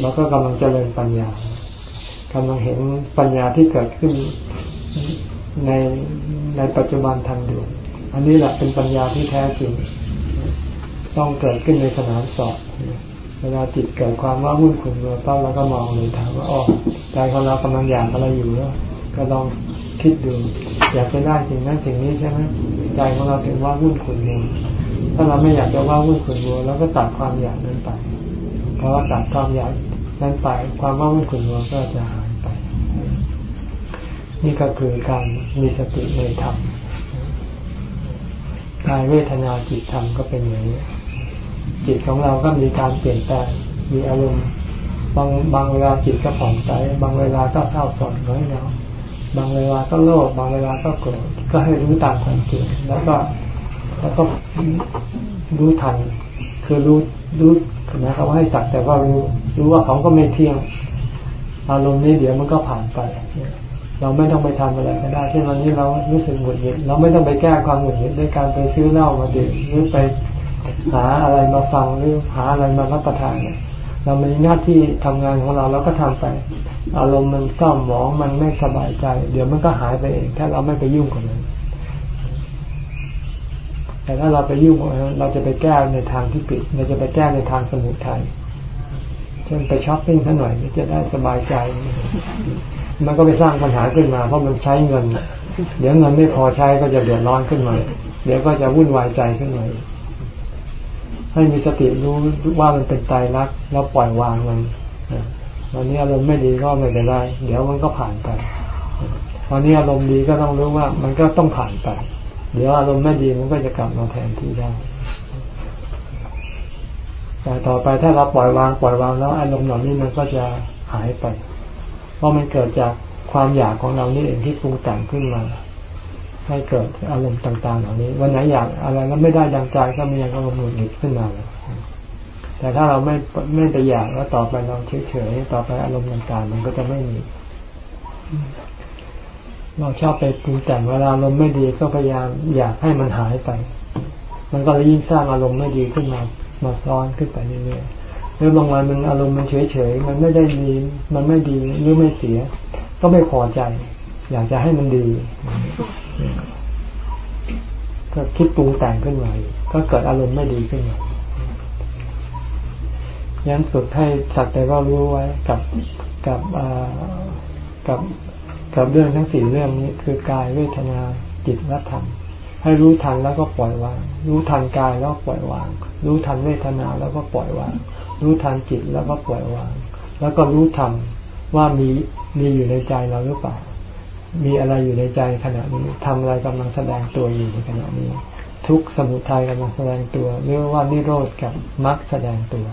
[SPEAKER 1] เราก็กำลังเจริญปัญญากำลังเห็นปัญญาที่เกิดขึ้นในในปัจจุบันทันด่วนอันนี้แหละเป็นปัญญาที่แท้จริง ต้องเกิดขึ้นในสนามสอบเวลาจิตเกิดความว่าวุ่นขุ่นมัวต้องเราก็มองเลยถามว่าอ๋อใจของเรากำลังอยากอะไรอยู่แล้วก็ลองคิดดู อยากจะได้สิ่งนั้นสิ่งนี้ใช่ไหมใจของเราถึงว่าวุ่นขุ่นมัวถ้าเราไม่อยากจะว่าวุ่นขุ่นมัวเราก็ตัดความอยากนั้นไปเพราะว่าตัดความอยากนั้นไป ความว่าวุ่นขุ่นมัวก็จะหายไป นี่ก็คือการมีสติในธรรมกายเวทนาจิตธรรมก็เป็นอย่างนี้ จิตของเราก็มีการเปลี่ยนแปลงมีอารมณ์บางบางเวลาจิตก็ผ่องใสบางเวลาก็เศร้าสอนน้อยเงาบางเวลาก็โลภบางเวลาก็โกรธก็ให้รู้ตามความจริงแล้วก็แล้วก็รู้ทัน คือรู้รู้นะครับว่าให้สักแต่ว่ารู้รู้ว่าเขาก็ไม่เที่ยง อารมณ์นี้เดี๋ยวมันก็ผ่านไปเราไม่ต้องไปทำอะไรก็ได้เช่นวันนี้เรารู้สึกหงุดหงิดเราไม่ต้องไปแก้ความหงุดหงิดด้วยการไปซื้อเหล้ามาดื่มหรือไป หาอะไรมาฟังหรือหาอะไรมารับประทานเนี่ยเรามีหน้าที่ทำงานของเราเราก็ทำไป อารมณ์มันเศร้าหมองมันไม่สบายใจ เดี๋ยวมันก็หายไปเอง ถ้าเราไม่ไปยุ่งกับมันแต่ถ้าเราไปยุ่งเราจะไปแก้ในทางที่ผิดเราจะไปแก้ในทางสมุทัยเช่นไปช้อปปิ้งสักหน่อยจะได้สบายใจ มันก็ไปสร้างปัญหาขึ้นมา เพราะมันใช้เงิน เดี๋ยวเงินไม่พอใช้ก็จะเดือดร้อนขึ้นมา เดี๋ยวก็จะวุ่นวายใจขึ้นมา ให้มีสติรู้ว่ามันเป็นตายรักแล้วปล่อยวางมันวันนี้อารมณ์ไม่ดีก็ไม่เป็นไรเดี๋ยวมันก็ผ่านไปวันนี้อารมณ์ดีก็ต้องรู้ว่ามันก็ต้องผ่านไป เดี๋ยวอารมณ์ไม่ดีมันก็จะกลับมาแทนที่ได้แต่ต่อไปถ้าเราปล่อยวางปล่อยวางแล้วอารมณ์เหล่านี้มันก็จะหายไป เพราะมันเกิดจากความอยากของเรานี่เองที่ปรุงแต่งขึ้นมา ให้เกิดอารมณ์ต่าง ๆ เหล่านี้ วันไหนอยากอะไรแล้วไม่ได้ดังใจก็มีอารมณ์หงุดหงิดขึ้นมาแต่ถ้าเราไม่ไม่ไปอยากแล้วต่อไปเราเฉยๆต่อไปอารมณ์ต่างๆ มันก็จะไม่มี เราชอบไปปรุงแต่งเวลาอารมณ์ไม่ดีก็พยายามอยากให้มันหายไป มันก็เลยยิ่งสร้างอารมณ์ไม่ดีขึ้นมามาซ้อนขึ้นไปเรื่อยๆหรือบางวันมันอารมณ์มันเฉยๆมันไม่ได้ดีมันไม่ดีหรือไม่เสีย ก็ไม่พอใจ อยากจะให้มันดี ก็คิดปรุงแต่งขึ้นมาก็เกิดอารมณ์ไม่ดีขึ้นมายันฝึกให้สักแต่ว่ารู้ไว้กับกับกับกับเรื่องทั้งสี่เรื่องนี้คือกายเวทนาจิตและธรรมให้รู้ทันแล้วก็ปล่อยวาง รู้ทันกายแล้วปล่อยวาง รู้ทันเวทนาแล้วก็ปล่อยวาง รู้ทันจิตแล้วก็ปล่อยวาง แล้วก็รู้ทันว่ามีมีอยู่ในใจเราหรือเปล่า มีอะไรอยู่ในใจขณะนี้ทำอะไรกำลังแสดงตัวอยู่ในขณะนี้ ทุกสมุทัยกำลังแสดงตัวหรือว่านิโรธกับมรรคแสดงตัว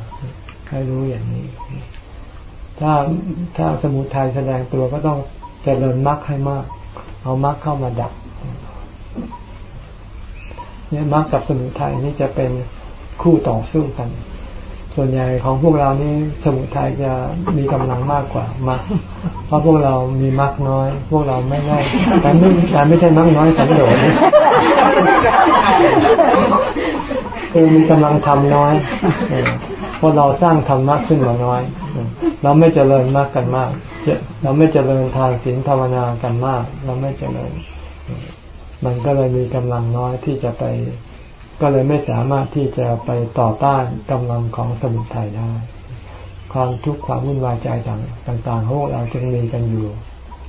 [SPEAKER 1] ให้รู้อย่างนี้ ถ้าถ้าสมุทัยแสดงตัวก็ต้องเจริญมรรคให้มาก เอามรรคเข้ามาดับเนี่ยมรรคกับสมุทัยนี่จะเป็นคู่ต่อสู้กัน ส่วนใหญ่ของพวกเรานี่สมุทัยจะมีกำลังมากกว่ามรรค เพราะพวกเรามีมรรคน้อย พวกเราไม่ได้แต่ไม่แต่ไม่ใช่มรรคน้อยสันโดษคือมีกำลังทำน้อยเพราะเราสร้างธรรมะขึ้นมาน้อย เราไม่เจริญมากกันมาก เราไม่เจริญทานศีลภาวนากันมาก เราไม่เจริญ มันก็เลยมีกำลังน้อยที่จะไป ก็เลยไม่สามารถที่จะไปต่อต้านกำลังของสมุทัยได้ ความทุกข์ความวุ่นวายใจต่างต่างๆของพวกเราจึงมีกันอยู่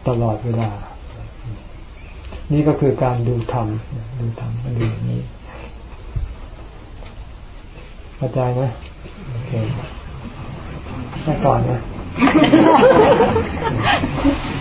[SPEAKER 1] ตลอดเวลา นี่ก็คือการดูธรรมดูธรรมดูอย่างนี้เข้าใจไหมโอเคแค่ก่อนนะ